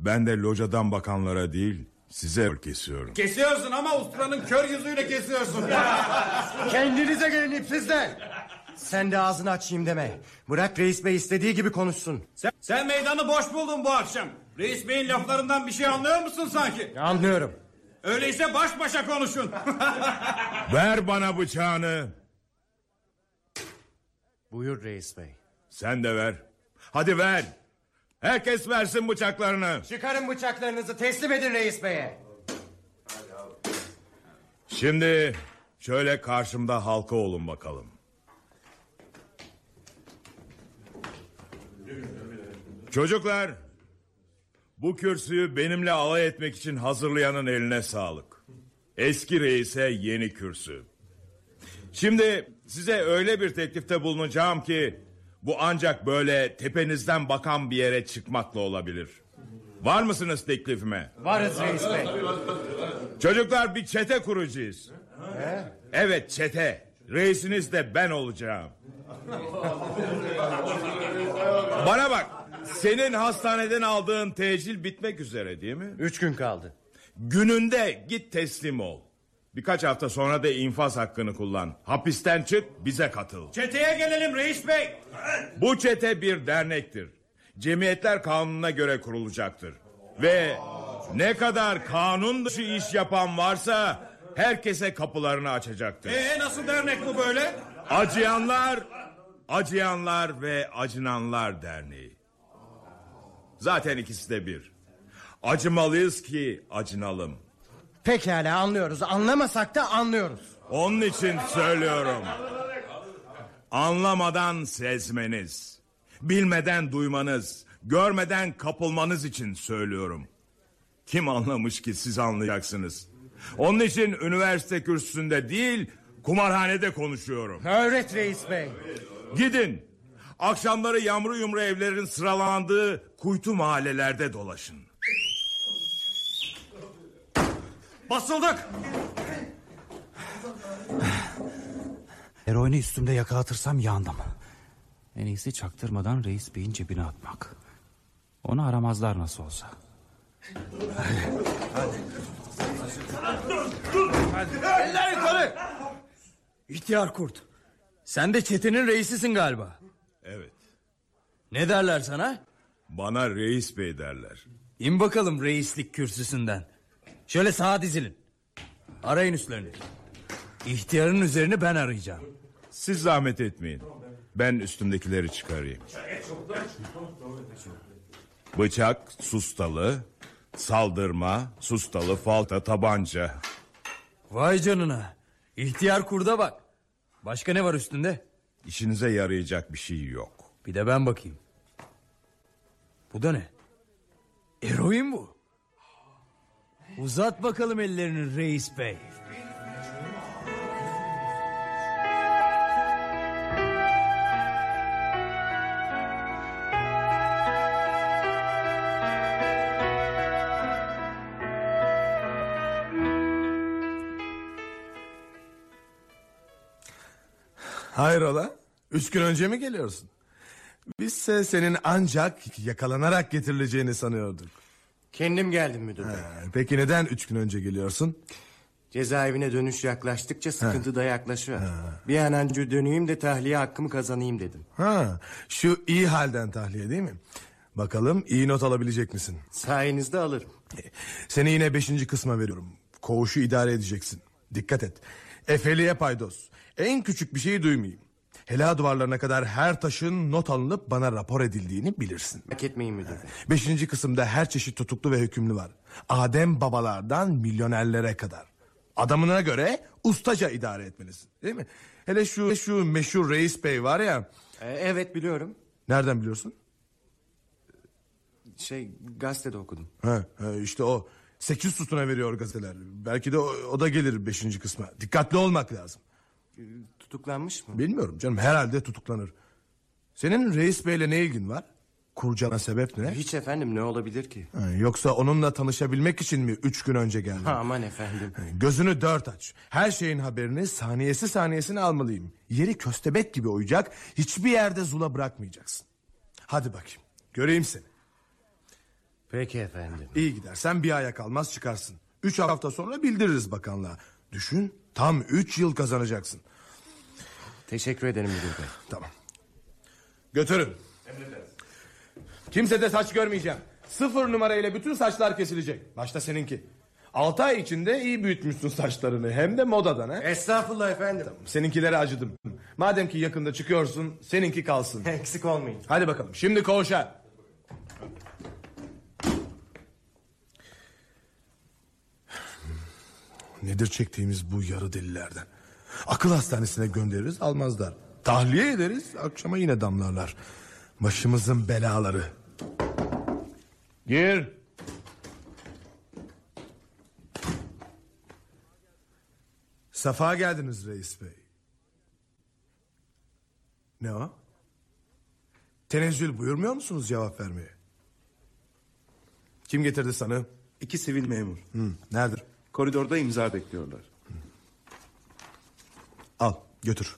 Ben de locadan bakanlara değil size kesiyorum. Kesiyorsun ama ustanın kör yüzüyle kesiyorsun. *laughs* Kendinize gelin ipsizler. Sen de ağzını açayım deme. Bırak reis bey istediği gibi konuşsun. Sen, sen meydanı boş buldun bu akşam. Reis beyin laflarından bir şey anlıyor musun sanki? Anlıyorum. Öyleyse baş başa konuşun. *laughs* Ver bana bıçağını. Buyur reis bey. Sen de ver. Hadi ver. Herkes versin bıçaklarını. Çıkarın bıçaklarınızı teslim edin reis beye. Şimdi şöyle karşımda halka olun bakalım. Çocuklar, bu kürsüyü benimle alay etmek için hazırlayanın eline sağlık. Eski reise yeni kürsü. Şimdi size öyle bir teklifte bulunacağım ki... ...bu ancak böyle tepenizden bakan bir yere çıkmakla olabilir. Var mısınız teklifime? Varız reis bey. Çocuklar bir çete kuracağız. He? Evet çete. Reisiniz de ben olacağım. Bana bak. Senin hastaneden aldığın tecil bitmek üzere değil mi? Üç gün kaldı. Gününde git teslim ol. Birkaç hafta sonra da infaz hakkını kullan. Hapisten çık bize katıl. Çeteye gelelim reis bey. Bu çete bir dernektir. Cemiyetler kanununa göre kurulacaktır. Ve ne kadar kanun dışı iş yapan varsa herkese kapılarını açacaktır. Ee, nasıl dernek bu böyle? Acıyanlar, acıyanlar ve acınanlar derneği. Zaten ikisi de bir. Acımalıyız ki acınalım. Pekala anlıyoruz. Anlamasak da anlıyoruz. Onun için söylüyorum. Anlamadan sezmeniz, bilmeden duymanız, görmeden kapılmanız için söylüyorum. Kim anlamış ki siz anlayacaksınız? Onun için üniversite kürsüsünde değil, kumarhanede konuşuyorum. Öğret reis bey. Gidin. Akşamları yamru yumru evlerin sıralandığı kuytu mahallelerde dolaşın. Basıldık. Eroini üstümde yakalatırsam yandım. En iyisi çaktırmadan reis beyin cebine atmak. Onu aramazlar nasıl olsa. Eller yukarı. İhtiyar kurt. Sen de çetenin reisisin galiba. Evet. Ne derler sana? Bana reis bey derler. İn bakalım reislik kürsüsünden. Şöyle sağa dizilin. Arayın üstlerini. İhtiyarın üzerini ben arayacağım. Siz zahmet etmeyin. Ben üstümdekileri çıkarayım. Bıçak, sustalı, saldırma, sustalı, falta, tabanca. Vay canına. İhtiyar kurda bak. Başka ne var üstünde? İşinize yarayacak bir şey yok. Bir de ben bakayım. Bu da ne? Eroin bu. Uzat bakalım ellerini reis bey. Hayrola? Üç gün önce mi geliyorsun? Bizse senin ancak yakalanarak getirileceğini sanıyorduk. Kendim geldim müdür bey. Peki neden üç gün önce geliyorsun? Cezaevine dönüş yaklaştıkça sıkıntı da yaklaşıyor. Bir an önce döneyim de tahliye hakkımı kazanayım dedim. Ha, şu iyi halden tahliye değil mi? Bakalım iyi not alabilecek misin? Sayenizde alırım. Seni yine beşinci kısma veriyorum. Koğuşu idare edeceksin. Dikkat et. Efeliye paydos. En küçük bir şeyi duymayayım. Hela duvarlarına kadar her taşın not alınıp bana rapor edildiğini bilirsin. Merak etmeyin müdür. Beşinci kısımda her çeşit tutuklu ve hükümlü var. Adem babalardan milyonerlere kadar. Adamına göre ustaca idare etmelisin. Değil mi? Hele şu şu meşhur reis bey var ya. evet biliyorum. Nereden biliyorsun? Şey gazetede okudum. Ha, ha, işte o. Sekiz sütuna veriyor gazeteler. Belki de o, o da gelir beşinci kısma. Dikkatli olmak lazım. Tutuklanmış mı? Bilmiyorum canım herhalde tutuklanır. Senin reis beyle ne ilgin var? Kurcana sebep ne? Hiç efendim ne olabilir ki? Ha, yoksa onunla tanışabilmek için mi üç gün önce geldin? Ha, aman efendim. Gözünü dört aç. Her şeyin haberini saniyesi saniyesine almalıyım. Yeri köstebek gibi oyacak. Hiçbir yerde zula bırakmayacaksın. Hadi bakayım. Göreyim seni. Peki efendim. İyi gidersen bir aya kalmaz çıkarsın. Üç hafta sonra bildiririz bakanlığa. Düşün tam üç yıl kazanacaksın. Teşekkür ederim müdür bey. Tamam. Götürün. Kimse de saç görmeyeceğim. Sıfır numarayla bütün saçlar kesilecek. Başta seninki. Altı ay içinde iyi büyütmüşsün saçlarını. Hem de modadan ha. Estağfurullah efendim. Seninkilere acıdım. Madem ki yakında çıkıyorsun seninki kalsın. *laughs* Eksik olmayın. Hadi bakalım şimdi koğuşa. Nedir çektiğimiz bu yarı delilerden? Akıl hastanesine göndeririz almazlar. Tahliye ederiz akşama yine damlarlar. Başımızın belaları. Gir. Safa geldiniz reis bey. Ne o? Tenezzül buyurmuyor musunuz cevap vermeye? Kim getirdi sana? İki sivil memur. Hı, neredir? Koridorda imza bekliyorlar. Al götür.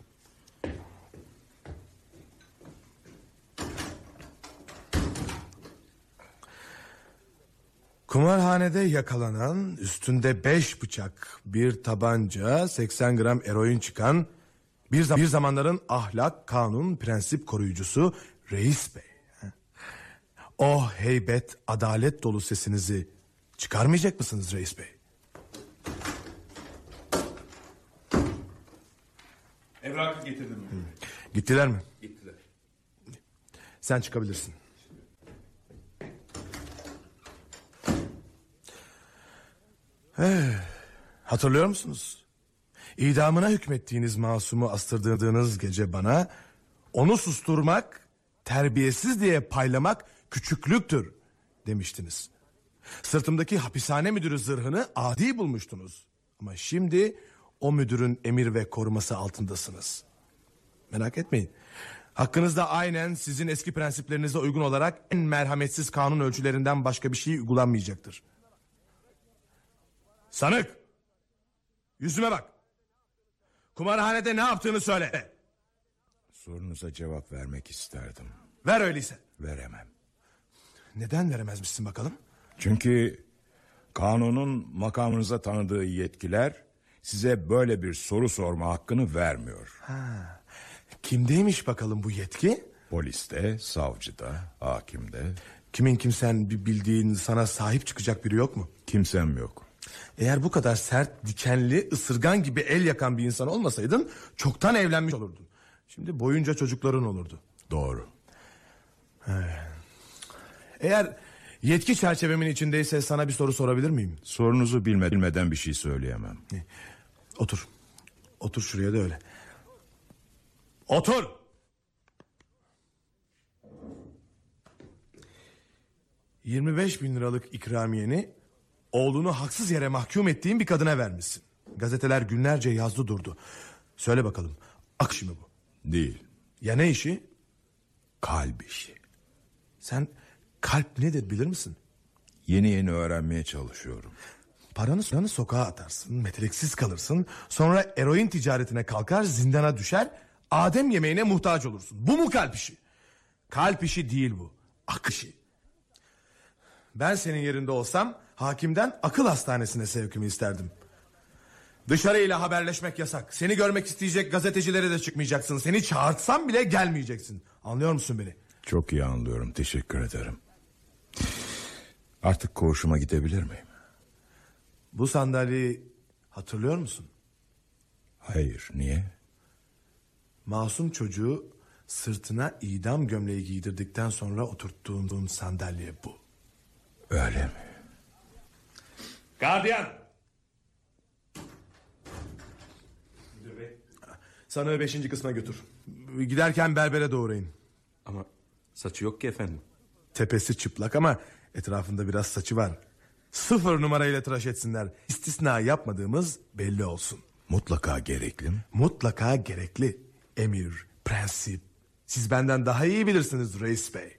Kumarhanede yakalanan üstünde beş bıçak, bir tabanca, 80 gram eroin çıkan bir, zam- bir zamanların ahlak, kanun, prensip koruyucusu Reis Bey. O heybet, adalet dolu sesinizi çıkarmayacak mısınız Reis Bey? Evrakı getirdim. Gittiler mi? Gittiler. Sen çıkabilirsin. Eh, hatırlıyor musunuz? İdamına hükmettiğiniz masumu astırdığınız gece bana... ...onu susturmak, terbiyesiz diye paylamak küçüklüktür demiştiniz. Sırtımdaki hapishane müdürü zırhını adi bulmuştunuz. Ama şimdi o müdürün emir ve koruması altındasınız. Merak etmeyin. Hakkınızda aynen sizin eski prensiplerinize uygun olarak en merhametsiz kanun ölçülerinden başka bir şey uygulanmayacaktır. Sanık! Yüzüme bak. Kumarhanede ne yaptığını söyle. Sorunuza cevap vermek isterdim. Ver öyleyse. Veremem. Neden veremezmişsin bakalım? Çünkü kanunun makamınıza tanıdığı yetkiler size böyle bir soru sorma hakkını vermiyor. Ha. Kimdeymiş bakalım bu yetki? Poliste, savcıda, hakimde. Kimin kimsen bir bildiğin sana sahip çıkacak biri yok mu? Kimsem yok. Eğer bu kadar sert, dikenli, ısırgan gibi el yakan bir insan olmasaydın çoktan evlenmiş olurdun. Şimdi boyunca çocukların olurdu. Doğru. Eğer yetki çerçevemin içindeyse sana bir soru sorabilir miyim? Sorunuzu bilme, bilmeden bir şey söyleyemem. Otur. Otur şuraya da öyle. Otur. ...25 bin liralık ikramiyeni... ...oğlunu haksız yere mahkum ettiğin bir kadına vermişsin. Gazeteler günlerce yazdı durdu. Söyle bakalım... ...ak işi mi bu? Değil. Ya ne işi? Kalp işi. Sen kalp nedir bilir misin? Yeni yeni öğrenmeye çalışıyorum. Paranı, paranı sokağa atarsın, meteliksiz kalırsın... ...sonra eroin ticaretine kalkar, zindana düşer... ...Adem yemeğine muhtaç olursun. Bu mu kalp işi? Kalp işi değil bu. Ak işi. Ben senin yerinde olsam... ...hakimden akıl hastanesine sevkimi isterdim. Dışarıyla haberleşmek yasak. Seni görmek isteyecek gazetecilere de çıkmayacaksın. Seni çağırtsam bile gelmeyeceksin. Anlıyor musun beni? Çok iyi anlıyorum. Teşekkür ederim. Artık koğuşuma gidebilir miyim? Bu sandalyeyi hatırlıyor musun? Hayır. Niye? Masum çocuğu sırtına idam gömleği giydirdikten sonra oturttuğum sandalye bu. Öyle mi? Gardiyan! Sanığı beşinci kısma götür. Giderken berbere doğrayın. Ama saçı yok ki efendim. Tepesi çıplak ama etrafında biraz saçı var. Sıfır numarayla tıraş etsinler. İstisna yapmadığımız belli olsun. Mutlaka gerekli mi? Mutlaka gerekli. Emir, prensip. Siz benden daha iyi bilirsiniz reis bey.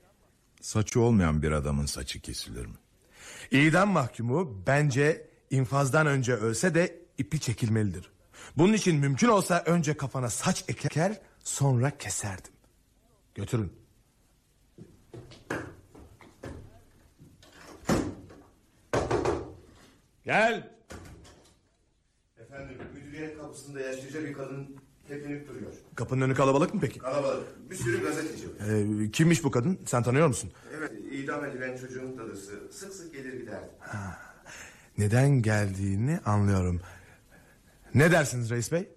Saçı olmayan bir adamın saçı kesilir mi? İdam mahkumu bence infazdan önce ölse de ipi çekilmelidir. Bunun için mümkün olsa önce kafana saç eker sonra keserdim. Götürün. Gel. Efendim müdüriyet kapısında yaşlıca bir kadın tepinip duruyor. Kapının önü kalabalık mı peki? Kalabalık. Bir sürü gazeteci var. Ee, kimmiş bu kadın? Sen tanıyor musun? Evet idam edilen çocuğun dadısı sık sık gelir giderdi. Neden geldiğini anlıyorum. Ne dersiniz reis bey?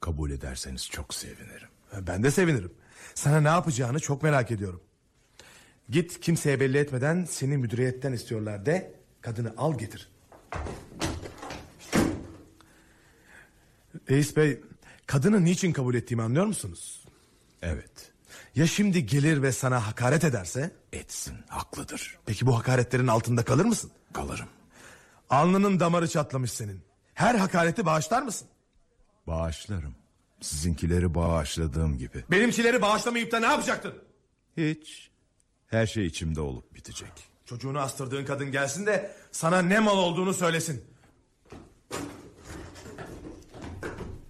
Kabul ederseniz çok sevinirim. Ben de sevinirim. Sana ne yapacağını çok merak ediyorum. Git kimseye belli etmeden seni müdüriyetten istiyorlar de kadını al getir. Reis bey kadını niçin kabul ettiğimi anlıyor musunuz? Evet. Ya şimdi gelir ve sana hakaret ederse? Etsin haklıdır. Peki bu hakaretlerin altında kalır mısın? Kalırım. Alnının damarı çatlamış senin. Her hakareti bağışlar mısın? Bağışlarım. Sizinkileri bağışladığım gibi. Benimkileri bağışlamayıp da ne yapacaktın? Hiç. Her şey içimde olup bitecek. Çocuğunu astırdığın kadın gelsin de sana ne mal olduğunu söylesin.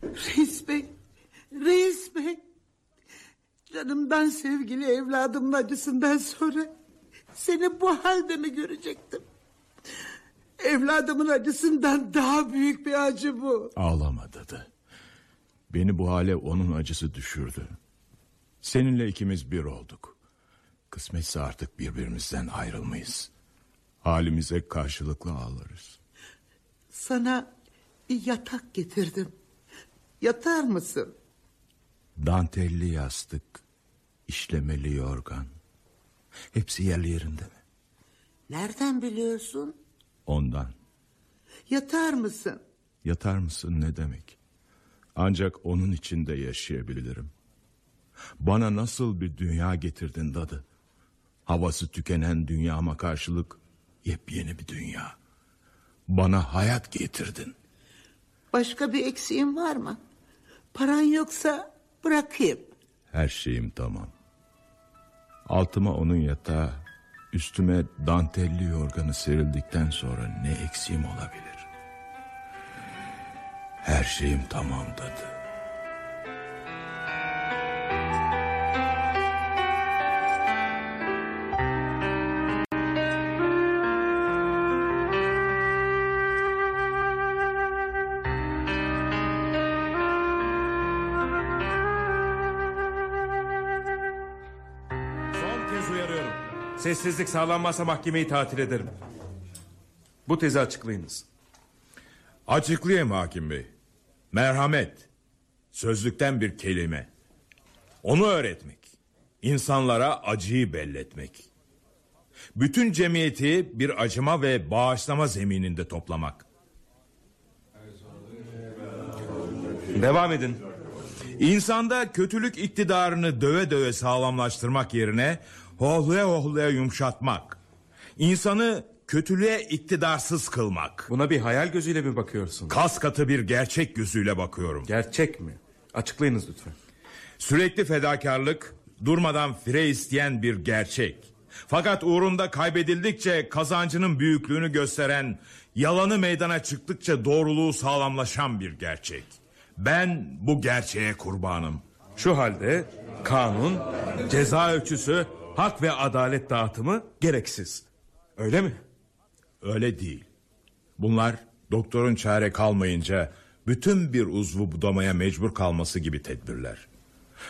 Reis bey, reis bey. Canımdan sevgili evladımın acısından sonra seni bu halde mi görecektim? Evladımın acısından daha büyük bir acı bu. Ağlama dadı. Beni bu hale onun acısı düşürdü. Seninle ikimiz bir olduk. Kısmetse artık birbirimizden ayrılmayız. Halimize karşılıklı ağlarız. Sana bir yatak getirdim. Yatar mısın? Dantelli yastık, işlemeli yorgan. Hepsi yerli yerinde mi? Nereden biliyorsun? Ondan. Yatar mısın? Yatar mısın ne demek? Ancak onun içinde yaşayabilirim. Bana nasıl bir dünya getirdin dadı? Havası tükenen dünyama karşılık yepyeni bir dünya. Bana hayat getirdin. Başka bir eksiğin var mı? Paran yoksa bırakayım. Her şeyim tamam. Altıma onun yatağı, üstüme dantelli yorganı serildikten sonra ne eksiğim olabilir? Her şeyim tamam dadı. Sessizlik sağlanmazsa mahkemeyi tatil ederim. Bu tezi açıklayınız. Açıklayayım hakim bey. Merhamet. Sözlükten bir kelime. Onu öğretmek. İnsanlara acıyı belletmek. Bütün cemiyeti bir acıma ve bağışlama zemininde toplamak. Devam edin. İnsanda kötülük iktidarını döve döve sağlamlaştırmak yerine hohlaya hohlaya yumuşatmak. İnsanı kötülüğe iktidarsız kılmak. Buna bir hayal gözüyle mi bakıyorsun? Kas katı bir gerçek gözüyle bakıyorum. Gerçek mi? Açıklayınız lütfen. Sürekli fedakarlık, durmadan fire isteyen bir gerçek. Fakat uğrunda kaybedildikçe kazancının büyüklüğünü gösteren, yalanı meydana çıktıkça doğruluğu sağlamlaşan bir gerçek. Ben bu gerçeğe kurbanım. Şu halde kanun, ceza ölçüsü, hak ve adalet dağıtımı gereksiz. Öyle mi? Öyle değil. Bunlar doktorun çare kalmayınca bütün bir uzvu budamaya mecbur kalması gibi tedbirler.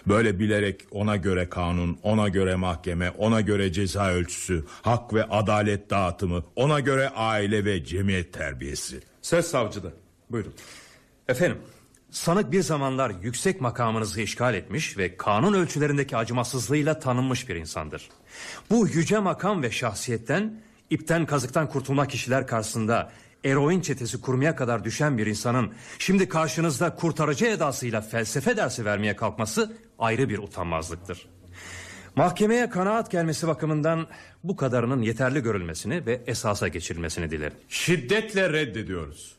Böyle bilerek ona göre kanun, ona göre mahkeme, ona göre ceza ölçüsü, hak ve adalet dağıtımı, ona göre aile ve cemiyet terbiyesi. Söz savcıda. Buyurun. Efendim, sanık bir zamanlar yüksek makamınızı işgal etmiş ve kanun ölçülerindeki acımasızlığıyla tanınmış bir insandır. Bu yüce makam ve şahsiyetten, ipten kazıktan kurtulmak kişiler karşısında eroin çetesi kurmaya kadar düşen bir insanın şimdi karşınızda kurtarıcı edasıyla felsefe dersi vermeye kalkması ayrı bir utanmazlıktır. Mahkemeye kanaat gelmesi bakımından bu kadarının yeterli görülmesini ve esasa geçirilmesini dilerim. Şiddetle reddediyoruz.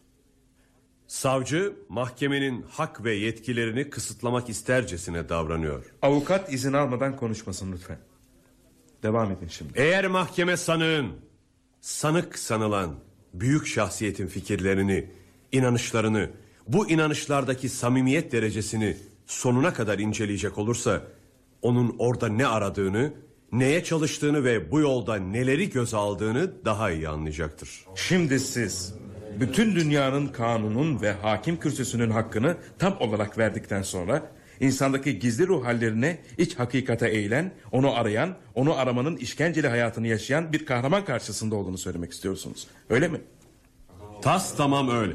Savcı mahkemenin hak ve yetkilerini kısıtlamak istercesine davranıyor. Avukat izin almadan konuşmasın lütfen. Devam edin şimdi. Eğer mahkeme sanığın, sanık sanılan büyük şahsiyetin fikirlerini, inanışlarını, bu inanışlardaki samimiyet derecesini sonuna kadar inceleyecek olursa, onun orada ne aradığını, neye çalıştığını ve bu yolda neleri göze aldığını daha iyi anlayacaktır. Şimdi siz bütün dünyanın kanunun ve hakim kürsüsünün hakkını tam olarak verdikten sonra insandaki gizli ruh hallerine iç hakikate eğilen, onu arayan, onu aramanın işkenceli hayatını yaşayan bir kahraman karşısında olduğunu söylemek istiyorsunuz. Öyle mi? Tas tamam öyle.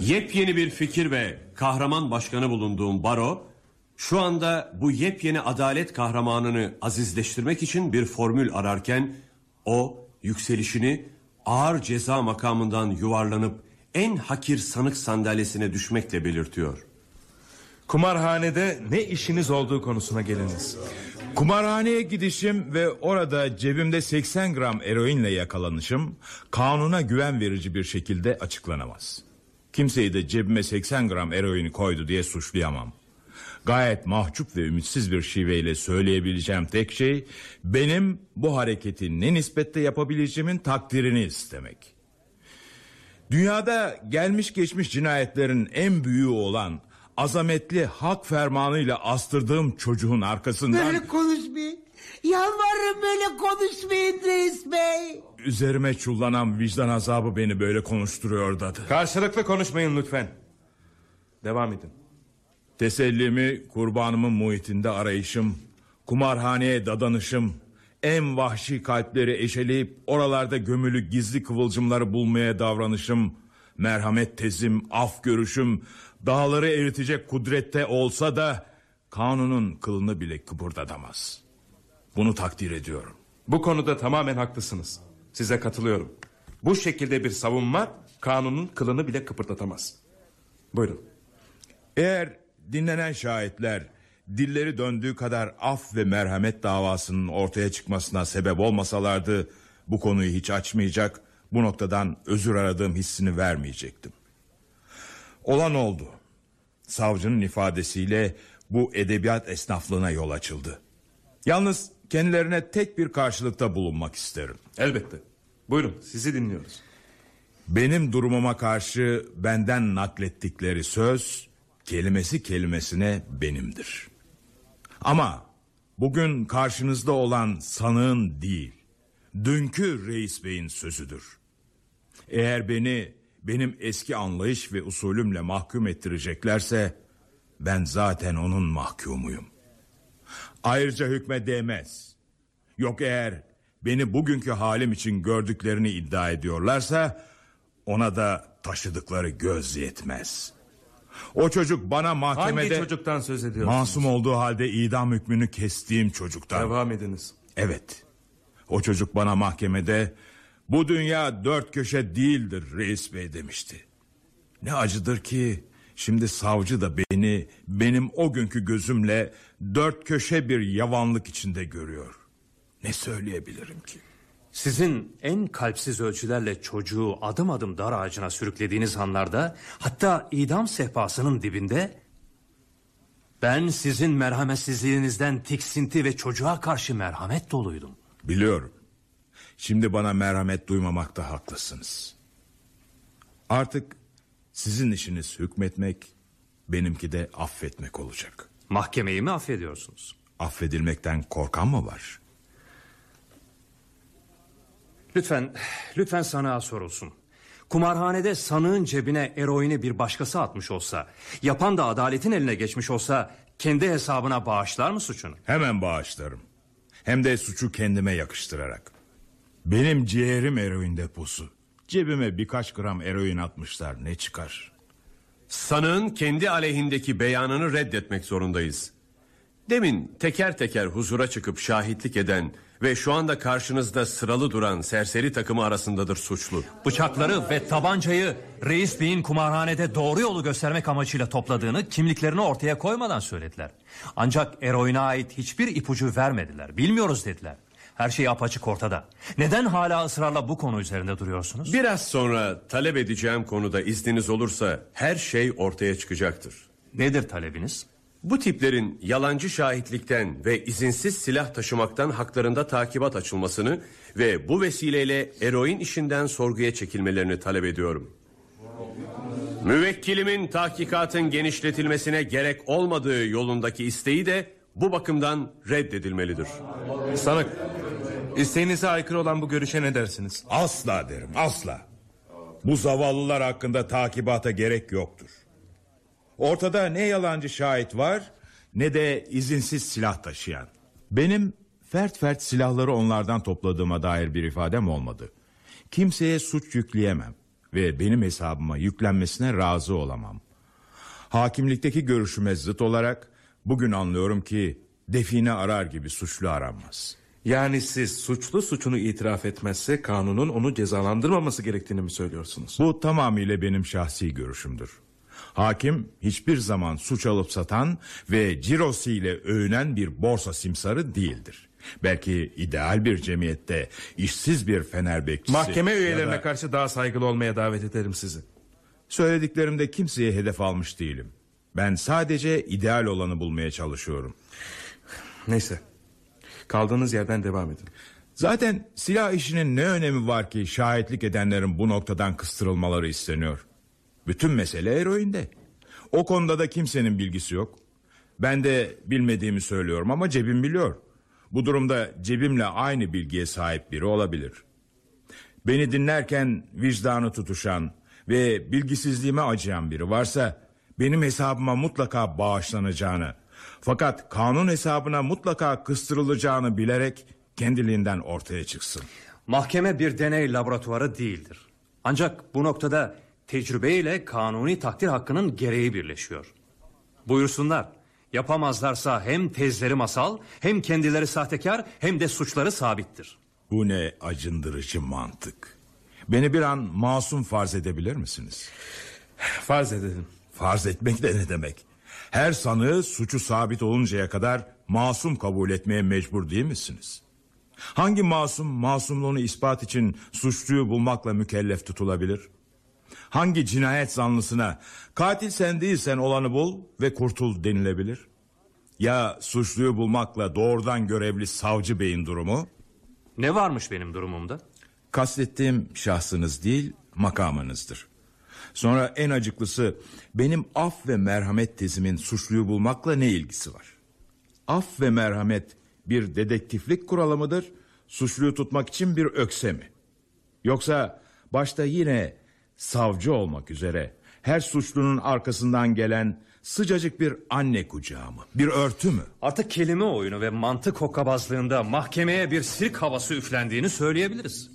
Yepyeni bir fikir ve kahraman başkanı bulunduğum baro şu anda bu yepyeni adalet kahramanını azizleştirmek için bir formül ararken o yükselişini ağır ceza makamından yuvarlanıp en hakir sanık sandalyesine düşmekle belirtiyor. Kumarhanede ne işiniz olduğu konusuna geliniz. Kumarhaneye gidişim ve orada cebimde 80 gram eroinle yakalanışım kanuna güven verici bir şekilde açıklanamaz. Kimseyi de cebime 80 gram eroini koydu diye suçlayamam. Gayet mahcup ve ümitsiz bir şiveyle söyleyebileceğim tek şey benim bu hareketi ne nispette yapabileceğimin takdirini istemek. Dünyada gelmiş geçmiş cinayetlerin en büyüğü olan azametli hak fermanıyla astırdığım çocuğun arkasından Böyle konuşmayın. Yalvarırım böyle konuşmayın reis bey. üzerime çullanan vicdan azabı beni böyle konuşturuyor dadı. Karşılıklı konuşmayın lütfen. Devam edin. Tesellimi kurbanımın muhitinde arayışım, kumarhaneye dadanışım, en vahşi kalpleri eşeleyip oralarda gömülü gizli kıvılcımları bulmaya davranışım, merhamet tezim, af görüşüm, dağları eritecek kudrette olsa da kanunun kılını bile kıpırdatamaz. Bunu takdir ediyorum. Bu konuda tamamen haklısınız. Size katılıyorum. Bu şekilde bir savunma kanunun kılını bile kıpırdatamaz. Buyurun. Eğer dinlenen şahitler dilleri döndüğü kadar af ve merhamet davasının ortaya çıkmasına sebep olmasalardı bu konuyu hiç açmayacak, bu noktadan özür aradığım hissini vermeyecektim. Olan oldu. Savcının ifadesiyle bu edebiyat esnaflığına yol açıldı. Yalnız kendilerine tek bir karşılıkta bulunmak isterim. Elbette. Buyurun sizi dinliyoruz. Benim durumuma karşı benden naklettikleri söz kelimesi kelimesine benimdir. Ama bugün karşınızda olan sanığın değil, dünkü reis beyin sözüdür. Eğer beni benim eski anlayış ve usulümle mahkum ettireceklerse ben zaten onun mahkumuyum. Ayrıca hükme değmez. Yok eğer beni bugünkü halim için gördüklerini iddia ediyorlarsa ona da taşıdıkları göz yetmez. O çocuk bana mahkemede... Hangi çocuktan söz ediyorsunuz? Masum olduğu halde idam hükmünü kestiğim çocuktan. Devam ediniz. Evet. O çocuk bana mahkemede bu dünya dört köşe değildir reis bey demişti. Ne acıdır ki şimdi savcı da beni benim o günkü gözümle dört köşe bir yavanlık içinde görüyor. Ne söyleyebilirim ki? Sizin en kalpsiz ölçülerle çocuğu adım adım dar ağacına sürüklediğiniz anlarda hatta idam sehpasının dibinde ben sizin merhametsizliğinizden tiksinti ve çocuğa karşı merhamet doluydum. Biliyorum. Şimdi bana merhamet duymamakta haklısınız. Artık sizin işiniz hükmetmek, benimki de affetmek olacak. Mahkemeyi mi affediyorsunuz? Affedilmekten korkan mı var? Lütfen, lütfen sanığa sorulsun. Kumarhanede sanığın cebine eroini bir başkası atmış olsa, yapan da adaletin eline geçmiş olsa, kendi hesabına bağışlar mı suçunu? Hemen bağışlarım. Hem de suçu kendime yakıştırarak. Benim ciğerim eroin deposu. Cebime birkaç gram eroin atmışlar ne çıkar? Sanığın kendi aleyhindeki beyanını reddetmek zorundayız. Demin teker teker huzura çıkıp şahitlik eden ve şu anda karşınızda sıralı duran serseri takımı arasındadır suçlu. Bıçakları ve tabancayı reis beyin kumarhanede doğru yolu göstermek amacıyla topladığını kimliklerini ortaya koymadan söylediler. Ancak eroine ait hiçbir ipucu vermediler. Bilmiyoruz dediler. Her şey apaçık ortada. Neden hala ısrarla bu konu üzerinde duruyorsunuz? Biraz sonra talep edeceğim konuda izniniz olursa her şey ortaya çıkacaktır. Nedir talebiniz? Bu tiplerin yalancı şahitlikten ve izinsiz silah taşımaktan haklarında takibat açılmasını ve bu vesileyle eroin işinden sorguya çekilmelerini talep ediyorum. Müvekkilimin tahkikatın genişletilmesine gerek olmadığı yolundaki isteği de bu bakımdan reddedilmelidir. Sanık, isteğinize aykırı olan bu görüşe ne dersiniz? Asla derim asla. Bu zavallılar hakkında takibata gerek yoktur. Ortada ne yalancı şahit var ne de izinsiz silah taşıyan. Benim fert fert silahları onlardan topladığıma dair bir ifadem olmadı. Kimseye suç yükleyemem ve benim hesabıma yüklenmesine razı olamam. Hakimlikteki görüşüme zıt olarak bugün anlıyorum ki define arar gibi suçlu aranmaz. Yani siz suçlu suçunu itiraf etmezse kanunun onu cezalandırmaması gerektiğini mi söylüyorsunuz? Bu tamamıyla benim şahsi görüşümdür. Hakim hiçbir zaman suç alıp satan ve cirosu ile övünen bir borsa simsarı değildir. Belki ideal bir cemiyette işsiz bir fener bekçisi... Mahkeme üyelerine da- karşı daha saygılı olmaya davet ederim sizi. Söylediklerimde kimseye hedef almış değilim. Ben sadece ideal olanı bulmaya çalışıyorum. Neyse. Kaldığınız yerden devam edin. Zaten silah işinin ne önemi var ki şahitlik edenlerin bu noktadan kıstırılmaları isteniyor. Bütün mesele eroinde. O konuda da kimsenin bilgisi yok. Ben de bilmediğimi söylüyorum ama cebim biliyor. Bu durumda cebimle aynı bilgiye sahip biri olabilir. Beni dinlerken vicdanı tutuşan ve bilgisizliğime acıyan biri varsa benim hesabıma mutlaka bağışlanacağını fakat kanun hesabına mutlaka kıstırılacağını bilerek kendiliğinden ortaya çıksın. Mahkeme bir deney laboratuvarı değildir. Ancak bu noktada tecrübe ile kanuni takdir hakkının gereği birleşiyor. Buyursunlar. Yapamazlarsa hem tezleri masal, hem kendileri sahtekar, hem de suçları sabittir. Bu ne acındırıcı mantık. Beni bir an masum farz edebilir misiniz? Farz edelim. Farz etmek de ne demek? Her sanığı suçu sabit oluncaya kadar masum kabul etmeye mecbur değil misiniz? Hangi masum masumluğunu ispat için suçluyu bulmakla mükellef tutulabilir? Hangi cinayet zanlısına katil sen değilsen olanı bul ve kurtul denilebilir? Ya suçluyu bulmakla doğrudan görevli savcı beyin durumu? Ne varmış benim durumumda? Kastettiğim şahsınız değil makamınızdır. Sonra en acıklısı benim af ve merhamet tezimin suçluyu bulmakla ne ilgisi var? Af ve merhamet bir dedektiflik kuralı mıdır? Suçluyu tutmak için bir ökse mi? Yoksa başta yine savcı olmak üzere her suçlunun arkasından gelen sıcacık bir anne kucağı mı? Bir örtü mü? Artık kelime oyunu ve mantık hokkabazlığında mahkemeye bir sirk havası üflendiğini söyleyebiliriz.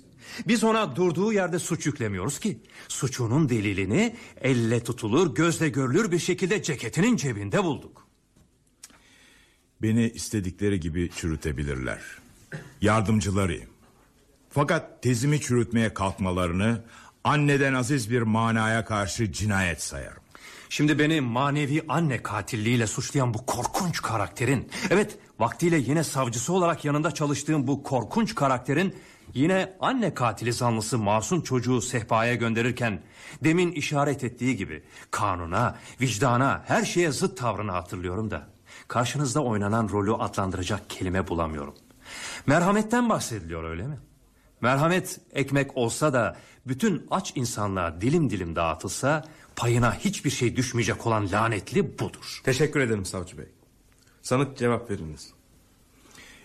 Biz ona durduğu yerde suç yüklemiyoruz ki. Suçunun delilini elle tutulur, gözle görülür bir şekilde ceketinin cebinde bulduk. Beni istedikleri gibi çürütebilirler. Yardımcılarıyım. Fakat tezimi çürütmeye kalkmalarını anneden aziz bir manaya karşı cinayet sayarım. Şimdi beni manevi anne katilliğiyle suçlayan bu korkunç karakterin... Evet vaktiyle yine savcısı olarak yanında çalıştığım bu korkunç karakterin... Yine anne katili zanlısı masum çocuğu sehpaya gönderirken... Demin işaret ettiği gibi kanuna, vicdana, her şeye zıt tavrını hatırlıyorum da... Karşınızda oynanan rolü adlandıracak kelime bulamıyorum. Merhametten bahsediliyor öyle mi? Merhamet ekmek olsa da bütün aç insanlığa dilim dilim dağıtılsa payına hiçbir şey düşmeyecek olan lanetli budur. Teşekkür ederim savcı bey. Sanık cevap veriniz.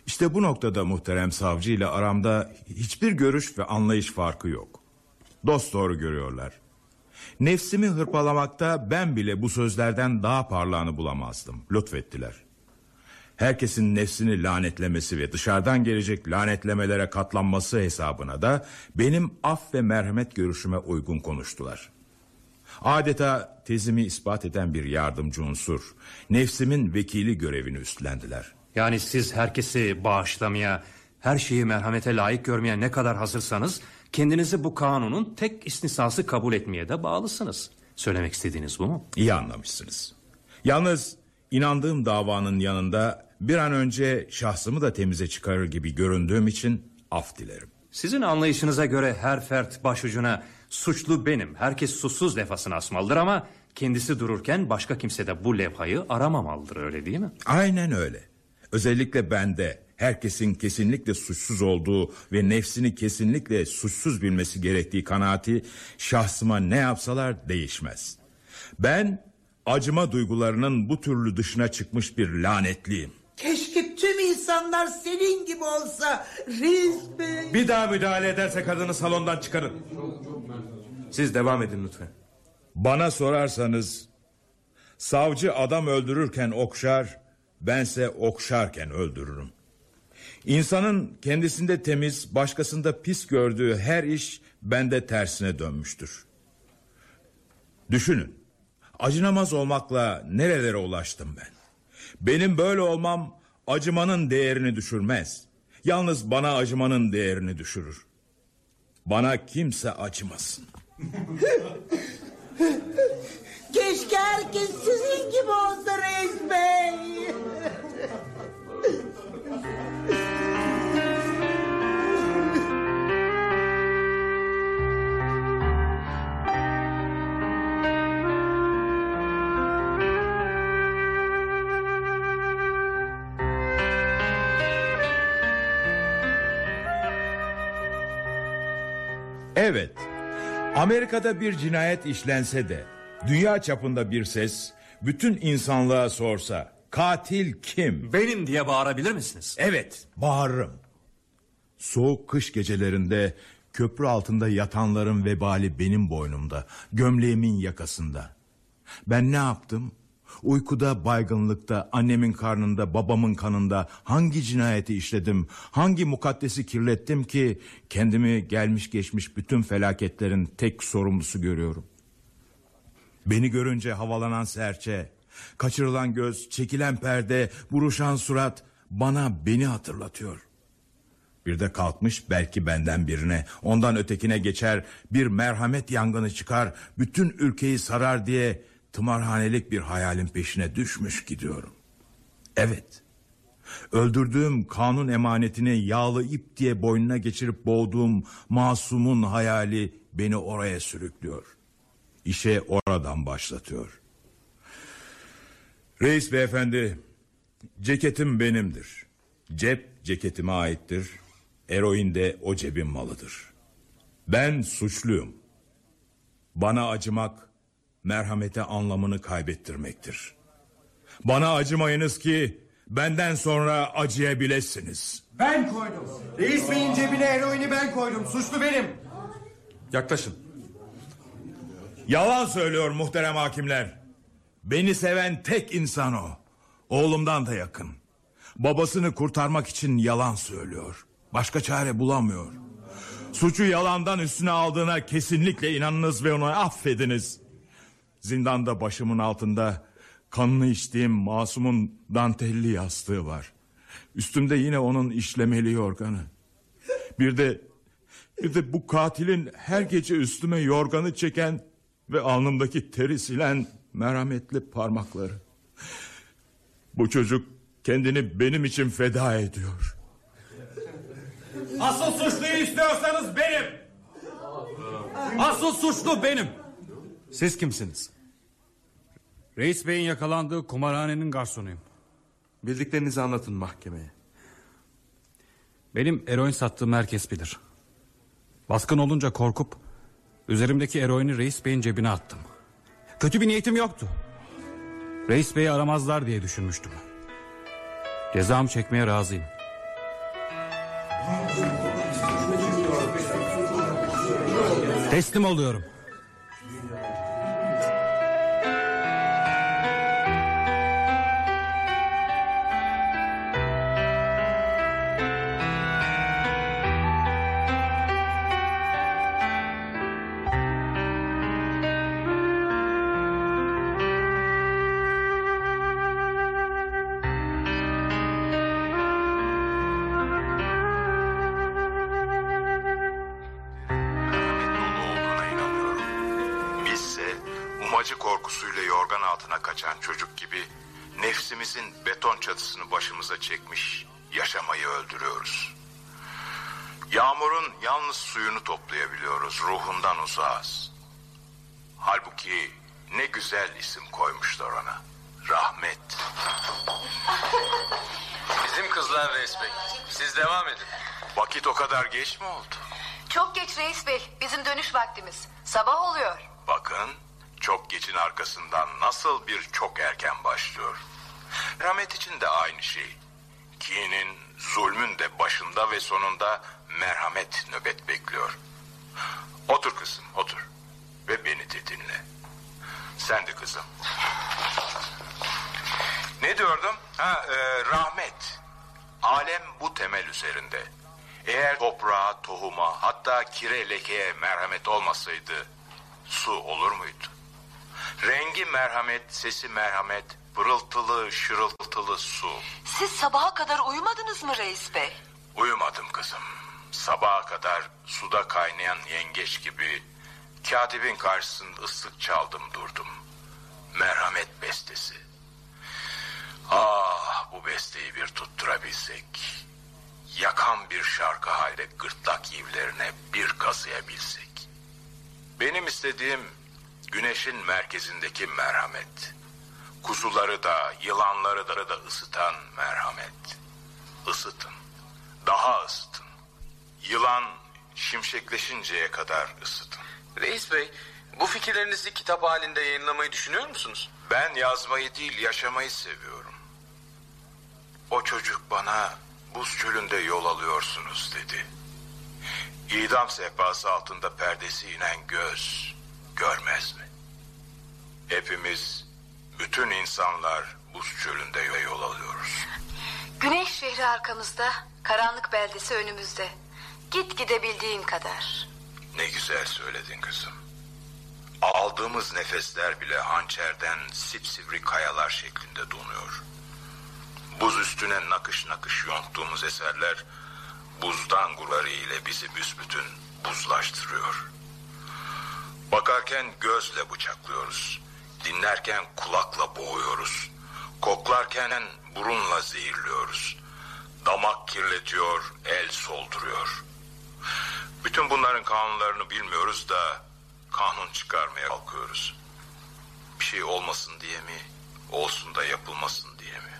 İşte bu noktada muhterem savcı ile aramda hiçbir görüş ve anlayış farkı yok. Dost doğru görüyorlar. Nefsimi hırpalamakta ben bile bu sözlerden daha parlağını bulamazdım. Lütfettiler. Herkesin nefsini lanetlemesi ve dışarıdan gelecek lanetlemelere katlanması hesabına da benim af ve merhamet görüşüme uygun konuştular. Adeta tezimi ispat eden bir yardımcı unsur, nefsimin vekili görevini üstlendiler. Yani siz herkesi bağışlamaya, her şeyi merhamete layık görmeye ne kadar hazırsanız... ...kendinizi bu kanunun tek istisnası kabul etmeye de bağlısınız. Söylemek istediğiniz bu mu? İyi anlamışsınız. Yalnız inandığım davanın yanında bir an önce şahsımı da temize çıkarır gibi göründüğüm için af dilerim. Sizin anlayışınıza göre her fert başucuna suçlu benim, herkes suçsuz lefasını asmalıdır ama... ...kendisi dururken başka kimse de bu levhayı aramamalıdır öyle değil mi? Aynen öyle. Özellikle bende herkesin kesinlikle suçsuz olduğu ve nefsini kesinlikle suçsuz bilmesi gerektiği kanaati şahsıma ne yapsalar değişmez. Ben acıma duygularının bu türlü dışına çıkmış bir lanetliyim. Keşke tüm insanlar senin gibi olsa Reis Bey. Bir daha müdahale ederse kadını salondan çıkarın. Siz devam edin lütfen. Bana sorarsanız savcı adam öldürürken okşar, bense okşarken öldürürüm. İnsanın kendisinde temiz, başkasında pis gördüğü her iş bende tersine dönmüştür. Düşünün, acınamaz olmakla nerelere ulaştım ben? Benim böyle olmam acımanın değerini düşürmez. Yalnız bana acımanın değerini düşürür. Bana kimse acımasın. Keşke herkes sizin gibi olsa Reis Bey. Evet. Amerika'da bir cinayet işlense de dünya çapında bir ses bütün insanlığa sorsa katil kim? Benim diye bağırabilir misiniz? Evet, bağırırım. Soğuk kış gecelerinde köprü altında yatanların vebali benim boynumda, gömleğimin yakasında. Ben ne yaptım? Uykuda, baygınlıkta, annemin karnında, babamın kanında hangi cinayeti işledim, hangi mukaddesi kirlettim ki kendimi gelmiş geçmiş bütün felaketlerin tek sorumlusu görüyorum. Beni görünce havalanan serçe, kaçırılan göz, çekilen perde, buruşan surat bana beni hatırlatıyor. Bir de kalkmış belki benden birine, ondan ötekine geçer, bir merhamet yangını çıkar, bütün ülkeyi sarar diye tımarhanelik bir hayalin peşine düşmüş gidiyorum. Evet. Öldürdüğüm kanun emanetini yağlı ip diye boynuna geçirip boğduğum masumun hayali beni oraya sürüklüyor. İşe oradan başlatıyor. Reis beyefendi, ceketim benimdir. Cep ceketime aittir. Eroin de o cebin malıdır. Ben suçluyum. Bana acımak merhamete anlamını kaybettirmektir. Bana acımayınız ki benden sonra acıyabilesiniz. Ben koydum. Reis beyin cebine eroini ben koydum. Suçlu benim. Yaklaşın. Yalan söylüyor muhterem hakimler. Beni seven tek insan o. Oğlumdan da yakın. Babasını kurtarmak için yalan söylüyor. Başka çare bulamıyor. Suçu yalandan üstüne aldığına kesinlikle inanınız ve onu affediniz. Zindanda başımın altında kanını içtiğim masumun dantelli yastığı var. Üstümde yine onun işlemeli yorganı. Bir de bir de bu katilin her gece üstüme yorganı çeken ve alnımdaki teri silen merhametli parmakları. Bu çocuk kendini benim için feda ediyor. Asıl suçluyu istiyorsanız benim. Asıl suçlu benim. Siz kimsiniz? Reis Bey'in yakalandığı kumarhanenin garsonuyum. Bildiklerinizi anlatın mahkemeye. Benim eroin sattığım herkes bilir. Baskın olunca korkup üzerimdeki eroini Reis Bey'in cebine attım. Kötü bir niyetim yoktu. Reis Bey'i aramazlar diye düşünmüştüm. Cezamı çekmeye razıyım. Teslim oluyorum. Çekmiş yaşamayı öldürüyoruz. Yağmurun yalnız suyunu toplayabiliyoruz, ruhundan uzağız. Halbuki ne güzel isim koymuşlar ona. Rahmet. Bizim kızlar reis bey. Siz devam edin. Vakit o kadar geç mi oldu? Çok geç reis bey. Bizim dönüş vaktimiz. Sabah oluyor. Bakın çok geçin arkasından nasıl bir çok erken başlıyor. Rahmet için de aynı şey. Kinin, zulmün de başında ve sonunda merhamet nöbet bekliyor. Otur kızım otur ve beni de dinle. Sen de kızım. Ne diyordum? Ha, e, rahmet. Alem bu temel üzerinde. Eğer toprağa, tohuma hatta kire lekeye merhamet olmasaydı su olur muydu? Rengi merhamet, sesi merhamet, pırıltılı, şırıltılı su. Siz sabaha kadar uyumadınız mı reis bey? Uyumadım kızım. Sabaha kadar suda kaynayan yengeç gibi katibin karşısında ıslık çaldım durdum. Merhamet bestesi. Ah bu besteyi bir tutturabilsek. Yakan bir şarkı halde gırtlak yivlerine bir kazıyabilsek. Benim istediğim güneşin merkezindeki merhamet. Kuzuları da yılanları da, da ısıtan merhamet. Isıtın. Daha ısıtın. Yılan şimşekleşinceye kadar ısıtın. Reis bey, bu fikirlerinizi kitap halinde yayınlamayı düşünüyor musunuz? Ben yazmayı değil yaşamayı seviyorum. O çocuk bana buz çölünde yol alıyorsunuz dedi. İdam sehpası altında perdesi inen göz görmez mi? Hepimiz, bütün insanlar buz çölünde yol alıyoruz. Güneş şehri arkamızda. Karanlık beldesi önümüzde. Git gidebildiğin kadar. Ne güzel söyledin kızım. Aldığımız nefesler bile hançerden sipsivri kayalar şeklinde donuyor. Buz üstüne nakış nakış yonttuğumuz eserler buzdan guları ile bizi büsbütün buzlaştırıyor. Bakarken gözle bıçaklıyoruz. Dinlerken kulakla boğuyoruz. Koklarken burunla zehirliyoruz. Damak kirletiyor, el solduruyor. Bütün bunların kanunlarını bilmiyoruz da kanun çıkarmaya kalkıyoruz. Bir şey olmasın diye mi, olsun da yapılmasın diye mi?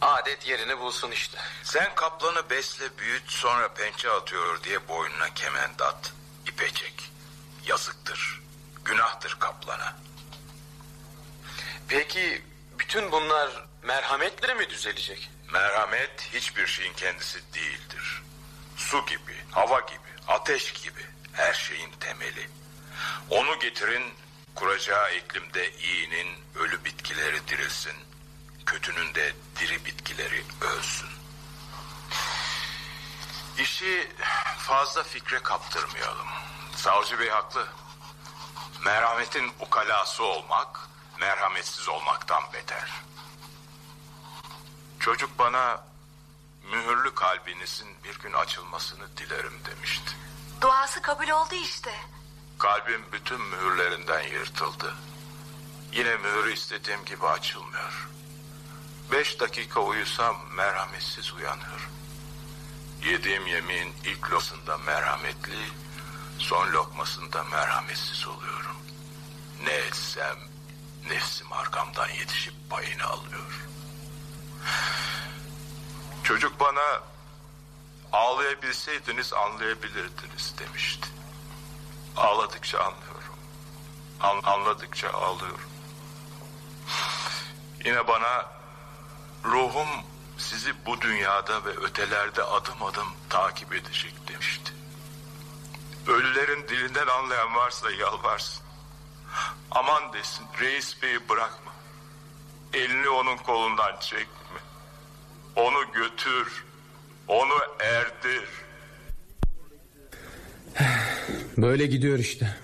Adet yerini bulsun işte. Sen kaplanı besle büyüt sonra pençe atıyor diye boynuna kement at. İpe çek. Yazıktır. Günahtır kaplana. Peki bütün bunlar merhametle mi düzelecek? Merhamet hiçbir şeyin kendisi değildir. Su gibi, hava gibi, ateş gibi her şeyin temeli. Onu getirin kuracağı iklimde iyinin ölü bitkileri dirilsin. Kötünün de diri bitkileri ölsün. İşi fazla fikre kaptırmayalım. Savcı Bey haklı. Merhametin ukalası olmak, merhametsiz olmaktan beter. Çocuk bana mühürlü kalbinizin bir gün açılmasını dilerim demişti. Duası kabul oldu işte. Kalbim bütün mühürlerinden yırtıldı. Yine mühürü istediğim gibi açılmıyor. Beş dakika uyusam merhametsiz uyanıyorum. Yediğim yemeğin ilk lokmasında merhametli, son lokmasında merhametsiz oluyorum. Ne etsem nefsim arkamdan yetişip payını alıyor. Çocuk bana ağlayabilseydiniz anlayabilirdiniz demişti. Ağladıkça anlıyorum. An- anladıkça ağlıyorum. Yine bana ruhum sizi bu dünyada ve ötelerde adım adım takip edecek demişti. Ölülerin dilinden anlayan varsa yalvarsın. Aman desin reis beyi bırakma. Elini onun kolundan çekme. Onu götür. Onu erdir. Böyle gidiyor işte.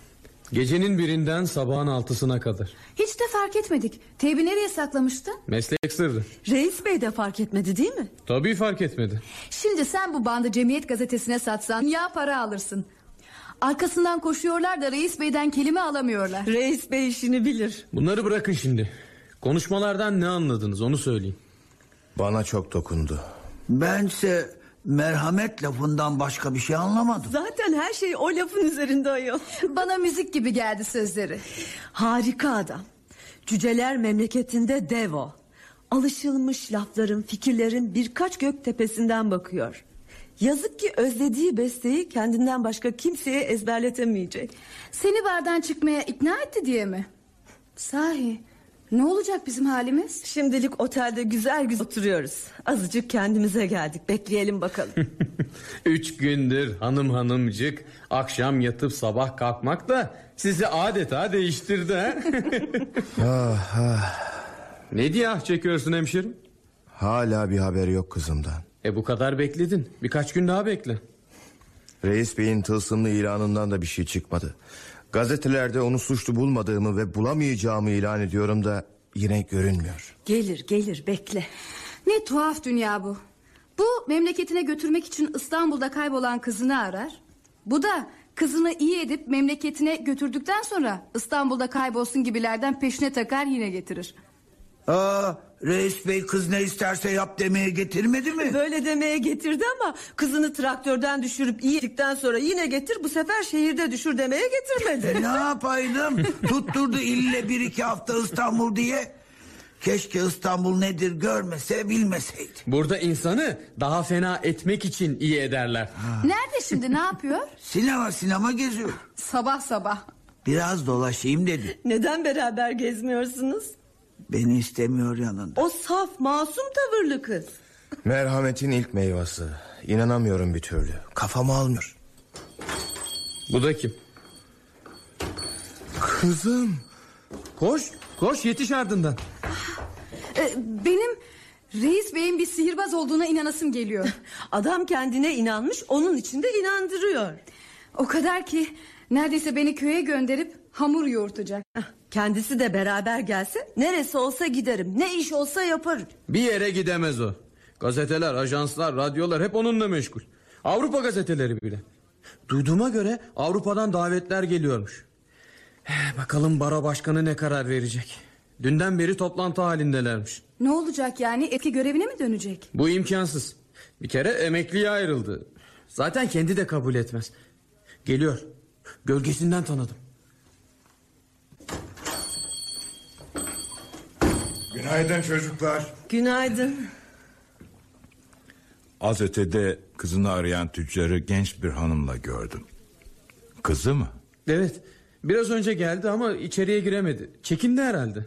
Gecenin birinden sabahın altısına kadar. Hiç de fark etmedik. Teybi nereye saklamıştı? Meslek sırrı. Reis bey de fark etmedi değil mi? Tabii fark etmedi. Şimdi sen bu bandı cemiyet gazetesine satsan ya para alırsın. Arkasından koşuyorlar da reis beyden kelime alamıyorlar. Reis bey işini bilir. Bunları bırakın şimdi. Konuşmalardan ne anladınız onu söyleyin. Bana çok dokundu. Bense merhamet lafından başka bir şey anlamadım. Zaten her şey o lafın üzerinde ayol. Bana müzik gibi geldi sözleri. Harika adam. Cüceler memleketinde dev o. Alışılmış lafların, fikirlerin birkaç gök tepesinden bakıyor. Yazık ki özlediği besteyi kendinden başka kimseye ezberletemeyecek. Seni bardan çıkmaya ikna etti diye mi? Sahi ne olacak bizim halimiz? Şimdilik otelde güzel güzel oturuyoruz. Azıcık kendimize geldik. Bekleyelim bakalım. *laughs* Üç gündür hanım hanımcık akşam yatıp sabah kalkmak da sizi adeta değiştirdi ha? *laughs* Ah, ah. ne diye ah çekiyorsun hemşerim? Hala bir haber yok kızımdan. E bu kadar bekledin. Birkaç gün daha bekle. Reis Bey'in tılsımlı ilanından da bir şey çıkmadı. Gazetelerde onu suçlu bulmadığımı ve bulamayacağımı ilan ediyorum da yine görünmüyor. gelir gelir bekle. Ne tuhaf dünya bu. Bu memleketine götürmek için İstanbul'da kaybolan kızını arar. Bu da kızını iyi edip memleketine götürdükten sonra İstanbul'da kaybolsun gibilerden peşine takar yine getirir. Aa, reis bey kız ne isterse yap demeye getirmedi mi? Böyle demeye getirdi ama kızını traktörden düşürüp iyi ettikten sonra yine getir bu sefer şehirde düşür demeye getirmedi. E, ne yapaydım? *laughs* Tutturdu ille bir iki hafta İstanbul diye. Keşke İstanbul nedir görmese bilmeseydi. Burada insanı daha fena etmek için iyi ederler. Nerede şimdi ne yapıyor? *laughs* Sinema sinema geziyor. Sabah sabah. Biraz dolaşayım dedi. Neden beraber gezmiyorsunuz? Beni istemiyor yanında. O saf masum tavırlı kız. Merhametin ilk meyvesi. İnanamıyorum bir türlü. Kafamı almıyor. Bu da kim? Kızım. Koş koş yetiş ardından. Ee, benim reis beyin bir sihirbaz olduğuna inanasım geliyor. Adam kendine inanmış onun için de inandırıyor. O kadar ki neredeyse beni köye gönderip hamur yoğurtacak. Kendisi de beraber gelse neresi olsa giderim. Ne iş olsa yaparım. Bir yere gidemez o. Gazeteler, ajanslar, radyolar hep onunla meşgul. Avrupa gazeteleri bile. Duyduğuma göre Avrupa'dan davetler geliyormuş. Eh, Bakalım baro başkanı ne karar verecek. Dünden beri toplantı halindelermiş. Ne olacak yani eski görevine mi dönecek? Bu imkansız. Bir kere emekliye ayrıldı. Zaten kendi de kabul etmez. Geliyor. Gölgesinden tanıdım. Günaydın çocuklar. Günaydın. Az ötede kızını arayan tüccarı genç bir hanımla gördüm. Kızı mı? Evet. Biraz önce geldi ama içeriye giremedi. Çekindi herhalde.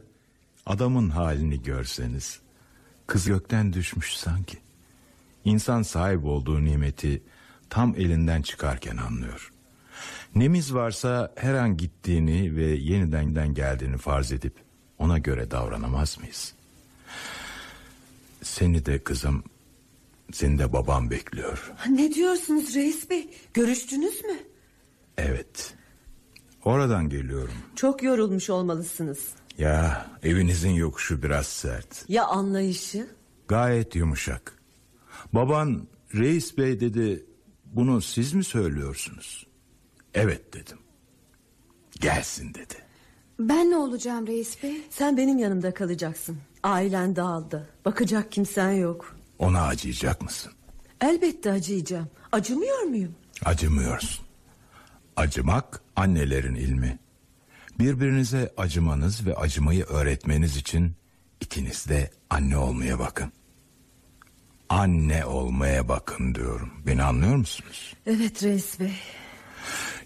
Adamın halini görseniz. Kız gökten düşmüş sanki. İnsan sahip olduğu nimeti tam elinden çıkarken anlıyor. Nemiz varsa her an gittiğini ve yeniden geldiğini farz edip ona göre davranamaz mıyız? Seni de kızım, seni de babam bekliyor. Ne diyorsunuz reis bey? Görüştünüz mü? Evet. Oradan geliyorum. Çok yorulmuş olmalısınız. Ya evinizin yokuşu biraz sert. Ya anlayışı? Gayet yumuşak. Baban reis bey dedi bunu siz mi söylüyorsunuz? Evet dedim. Gelsin dedi. Ben ne olacağım reis bey? Sen benim yanımda kalacaksın. Ailen dağıldı. Bakacak kimsen yok. Ona acıyacak mısın? Elbette acıyacağım. Acımıyor muyum? Acımıyorsun. Acımak annelerin ilmi. Birbirinize acımanız ve acımayı öğretmeniz için ikiniz de anne olmaya bakın. Anne olmaya bakın diyorum. Beni anlıyor musunuz? Evet reis bey.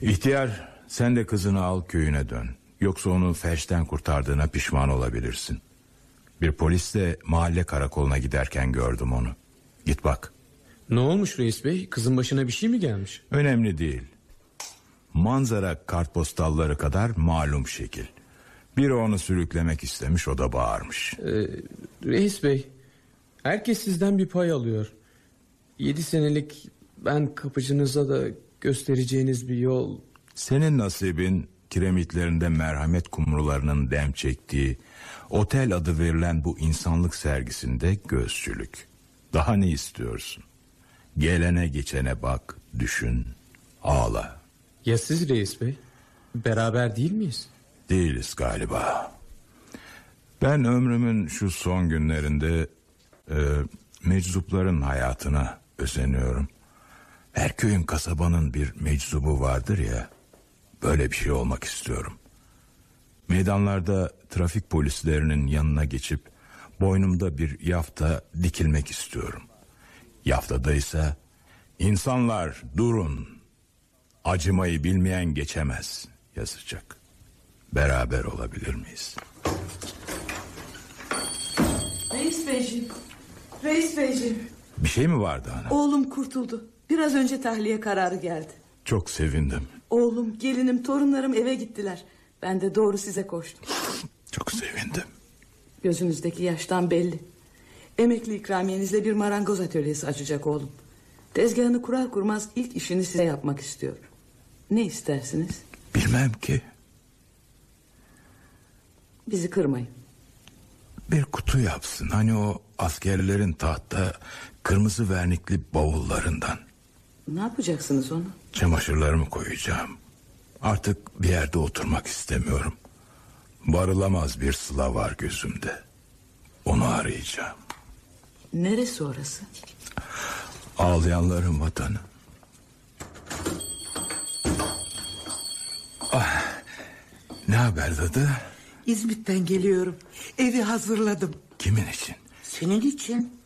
İhtiyar sen de kızını al köyüne dön. Yoksa onu felçten kurtardığına pişman olabilirsin. Bir polis de mahalle karakoluna giderken gördüm onu. Git bak. Ne olmuş reis bey? Kızın başına bir şey mi gelmiş? Önemli değil. Manzara kartpostalları kadar malum şekil. Biri onu sürüklemek istemiş o da bağırmış. Ee, reis bey, herkes sizden bir pay alıyor. Yedi senelik ben kapıcınıza da göstereceğiniz bir yol. Senin nasibin kiremitlerinde merhamet kumrularının dem çektiği otel adı verilen bu insanlık sergisinde gözcülük. Daha ne istiyorsun? Gelene geçene bak, düşün, ağla. Ya siz reis bey? Beraber değil miyiz? Değiliz galiba. Ben ömrümün şu son günlerinde e, meczupların hayatına özeniyorum. Her köyün kasabanın bir meczubu vardır ya. Böyle bir şey olmak istiyorum. Meydanlarda trafik polislerinin yanına geçip boynumda bir yafta dikilmek istiyorum. Yaftada ise insanlar durun. Acımayı bilmeyen geçemez yazacak. Beraber olabilir miyiz? Reis beyciğim. Reis beyciğim. Bir şey mi vardı ana? Oğlum kurtuldu. Biraz önce tahliye kararı geldi. Çok sevindim. Oğlum, gelinim, torunlarım eve gittiler. Ben de doğru size koştum. Çok sevindim. Gözünüzdeki yaştan belli. Emekli ikramiyenizle bir marangoz atölyesi açacak oğlum. Tezgahını kurar kurmaz ilk işini size yapmak istiyor. Ne istersiniz? Bilmem ki. Bizi kırmayın. Bir kutu yapsın. Hani o askerlerin tahta kırmızı vernikli bavullarından. Ne yapacaksınız onu? Çamaşırlarımı koyacağım. Artık bir yerde oturmak istemiyorum. Varılamaz bir sıla var gözümde. Onu arayacağım. Neresi orası? Ağlayanların vatanı. Ah, ne haber dadı? İzmit'ten geliyorum. Evi hazırladım. Kimin için? Senin için.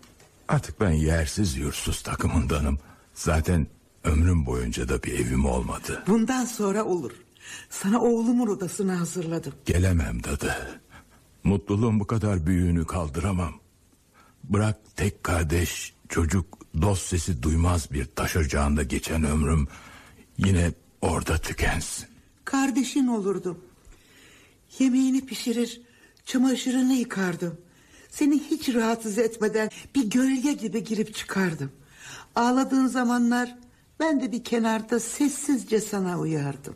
Artık ben yersiz yursuz takımındanım. Zaten ömrüm boyunca da bir evim olmadı. Bundan sonra olur. Sana oğlumun odasını hazırladım. Gelemem dadı. Mutluluğun bu kadar büyüğünü kaldıramam. Bırak tek kardeş, çocuk, dost sesi duymaz bir taş ocağında geçen ömrüm... ...yine orada tükensin. Kardeşin olurdum. Yemeğini pişirir, çamaşırını yıkardım. Seni hiç rahatsız etmeden bir gölge gibi girip çıkardım. Ağladığın zamanlar ben de bir kenarda sessizce sana uyardım.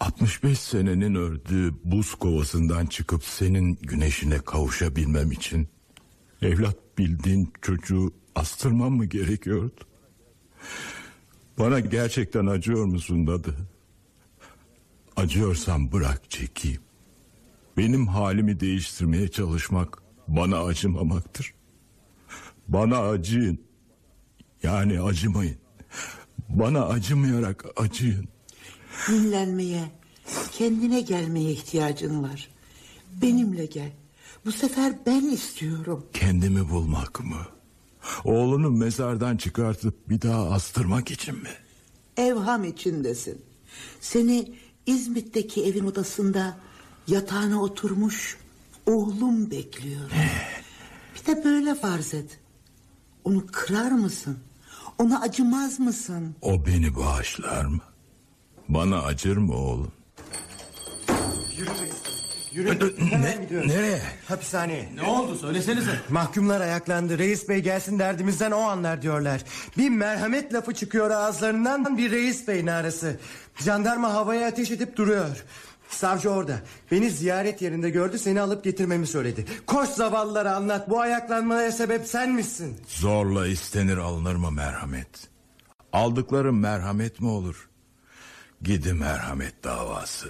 65 senenin ördüğü buz kovasından çıkıp senin güneşine kavuşabilmem için... ...evlat bildiğin çocuğu astırmam mı gerekiyordu? Bana gerçekten acıyor musun dadı? Acıyorsan bırak çekeyim. Benim halimi değiştirmeye çalışmak bana acımamaktır. Bana acıyın. Yani acımayın. Bana acımayarak acıyın. Dinlenmeye, kendine gelmeye ihtiyacın var. Benimle gel. Bu sefer ben istiyorum. Kendimi bulmak mı? Oğlunu mezardan çıkartıp bir daha astırmak için mi? Evham içindesin. Seni İzmit'teki evin odasında yatağına oturmuş oğlum bekliyor. Bir de böyle farz et. Onu kırar mısın? Ona acımaz mısın? O beni bağışlar mı? Bana acır mı oğlum? Yürü. Ne, nereye? Hapishaneye. Ne oldu söylesenize. Mahkumlar ayaklandı. Reis bey gelsin derdimizden o anlar diyorlar. Bir merhamet lafı çıkıyor ağızlarından bir reis bey narası. Jandarma havaya ateş edip duruyor. Savcı orada. Beni ziyaret yerinde gördü seni alıp getirmemi söyledi. Koş zavallılara anlat bu ayaklanmaya sebep sen misin? Zorla istenir alınır mı merhamet? Aldıkları merhamet mi olur? Gidi merhamet davası.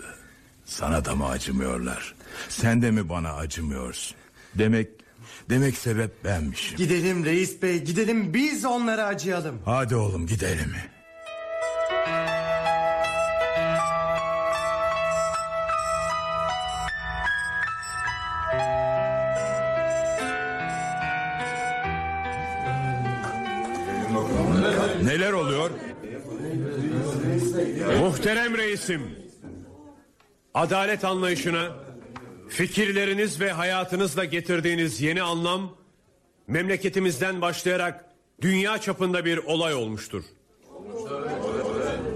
Sana da mı acımıyorlar? Sen de mi bana acımıyorsun? Demek demek sebep benmişim. Gidelim reis bey gidelim biz onlara acıyalım. Hadi oğlum gidelim. Reisim. Adalet anlayışına fikirleriniz ve hayatınızla getirdiğiniz yeni anlam memleketimizden başlayarak dünya çapında bir olay olmuştur.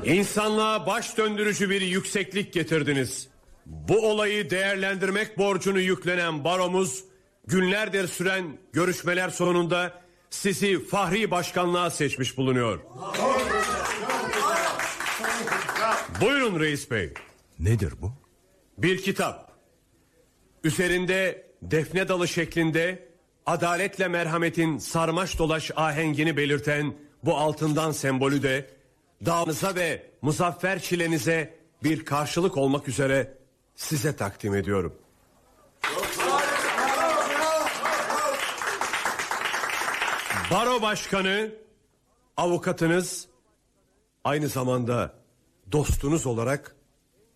İnsanlığa baş döndürücü bir yükseklik getirdiniz. Bu olayı değerlendirmek borcunu yüklenen baromuz günlerdir süren görüşmeler sonunda sizi fahri başkanlığa seçmiş bulunuyor. Buyurun reis bey. Nedir bu? Bir kitap. Üzerinde defne dalı şeklinde adaletle merhametin sarmaş dolaş ahengini belirten bu altından sembolü de dağınıza ve muzaffer çilenize bir karşılık olmak üzere size takdim ediyorum. Baro başkanı, avukatınız, aynı zamanda dostunuz olarak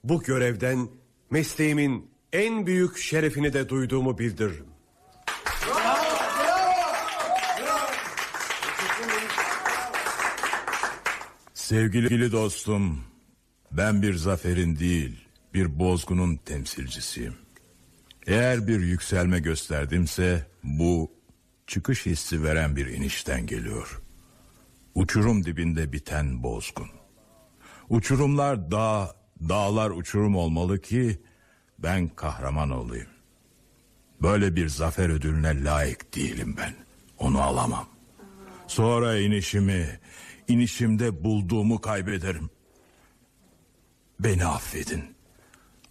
bu görevden mesleğimin en büyük şerefini de duyduğumu bildiririm. Sevgili dostum, ben bir zaferin değil, bir bozgunun temsilcisiyim. Eğer bir yükselme gösterdimse bu çıkış hissi veren bir inişten geliyor. Uçurum dibinde biten bozgun. Uçurumlar dağ, dağlar uçurum olmalı ki ben kahraman olayım. Böyle bir zafer ödülüne layık değilim ben. Onu alamam. Sonra inişimi, inişimde bulduğumu kaybederim. Beni affedin.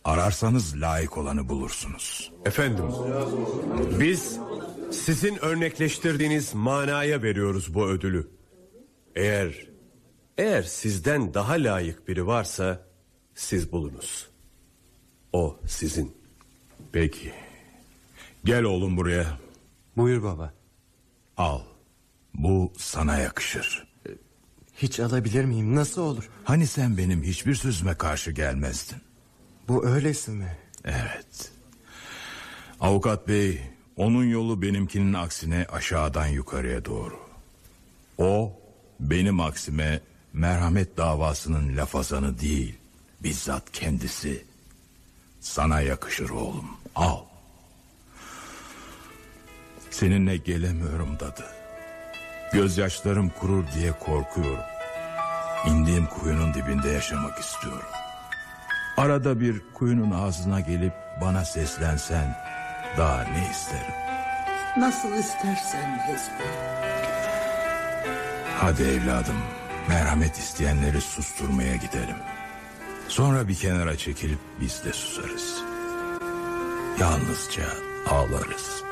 Ararsanız layık olanı bulursunuz. Efendim, biz sizin örnekleştirdiğiniz manaya veriyoruz bu ödülü. Eğer eğer sizden daha layık biri varsa siz bulunuz. O sizin. Peki. Gel oğlum buraya. Buyur baba. Al. Bu sana yakışır. Hiç alabilir miyim nasıl olur? Hani sen benim hiçbir sözüme karşı gelmezdin. Bu öylesi mi? Evet. Avukat bey, onun yolu benimkinin aksine aşağıdan yukarıya doğru. O benim aksime merhamet davasının lafazanı değil, bizzat kendisi. Sana yakışır oğlum, al. Seninle gelemiyorum dadı. Gözyaşlarım kurur diye korkuyorum. İndiğim kuyunun dibinde yaşamak istiyorum. Arada bir kuyunun ağzına gelip bana seslensen daha ne isterim? Nasıl istersen Hesbi. Hadi evladım Merhamet isteyenleri susturmaya gidelim. Sonra bir kenara çekilip biz de susarız. Yalnızca ağlarız.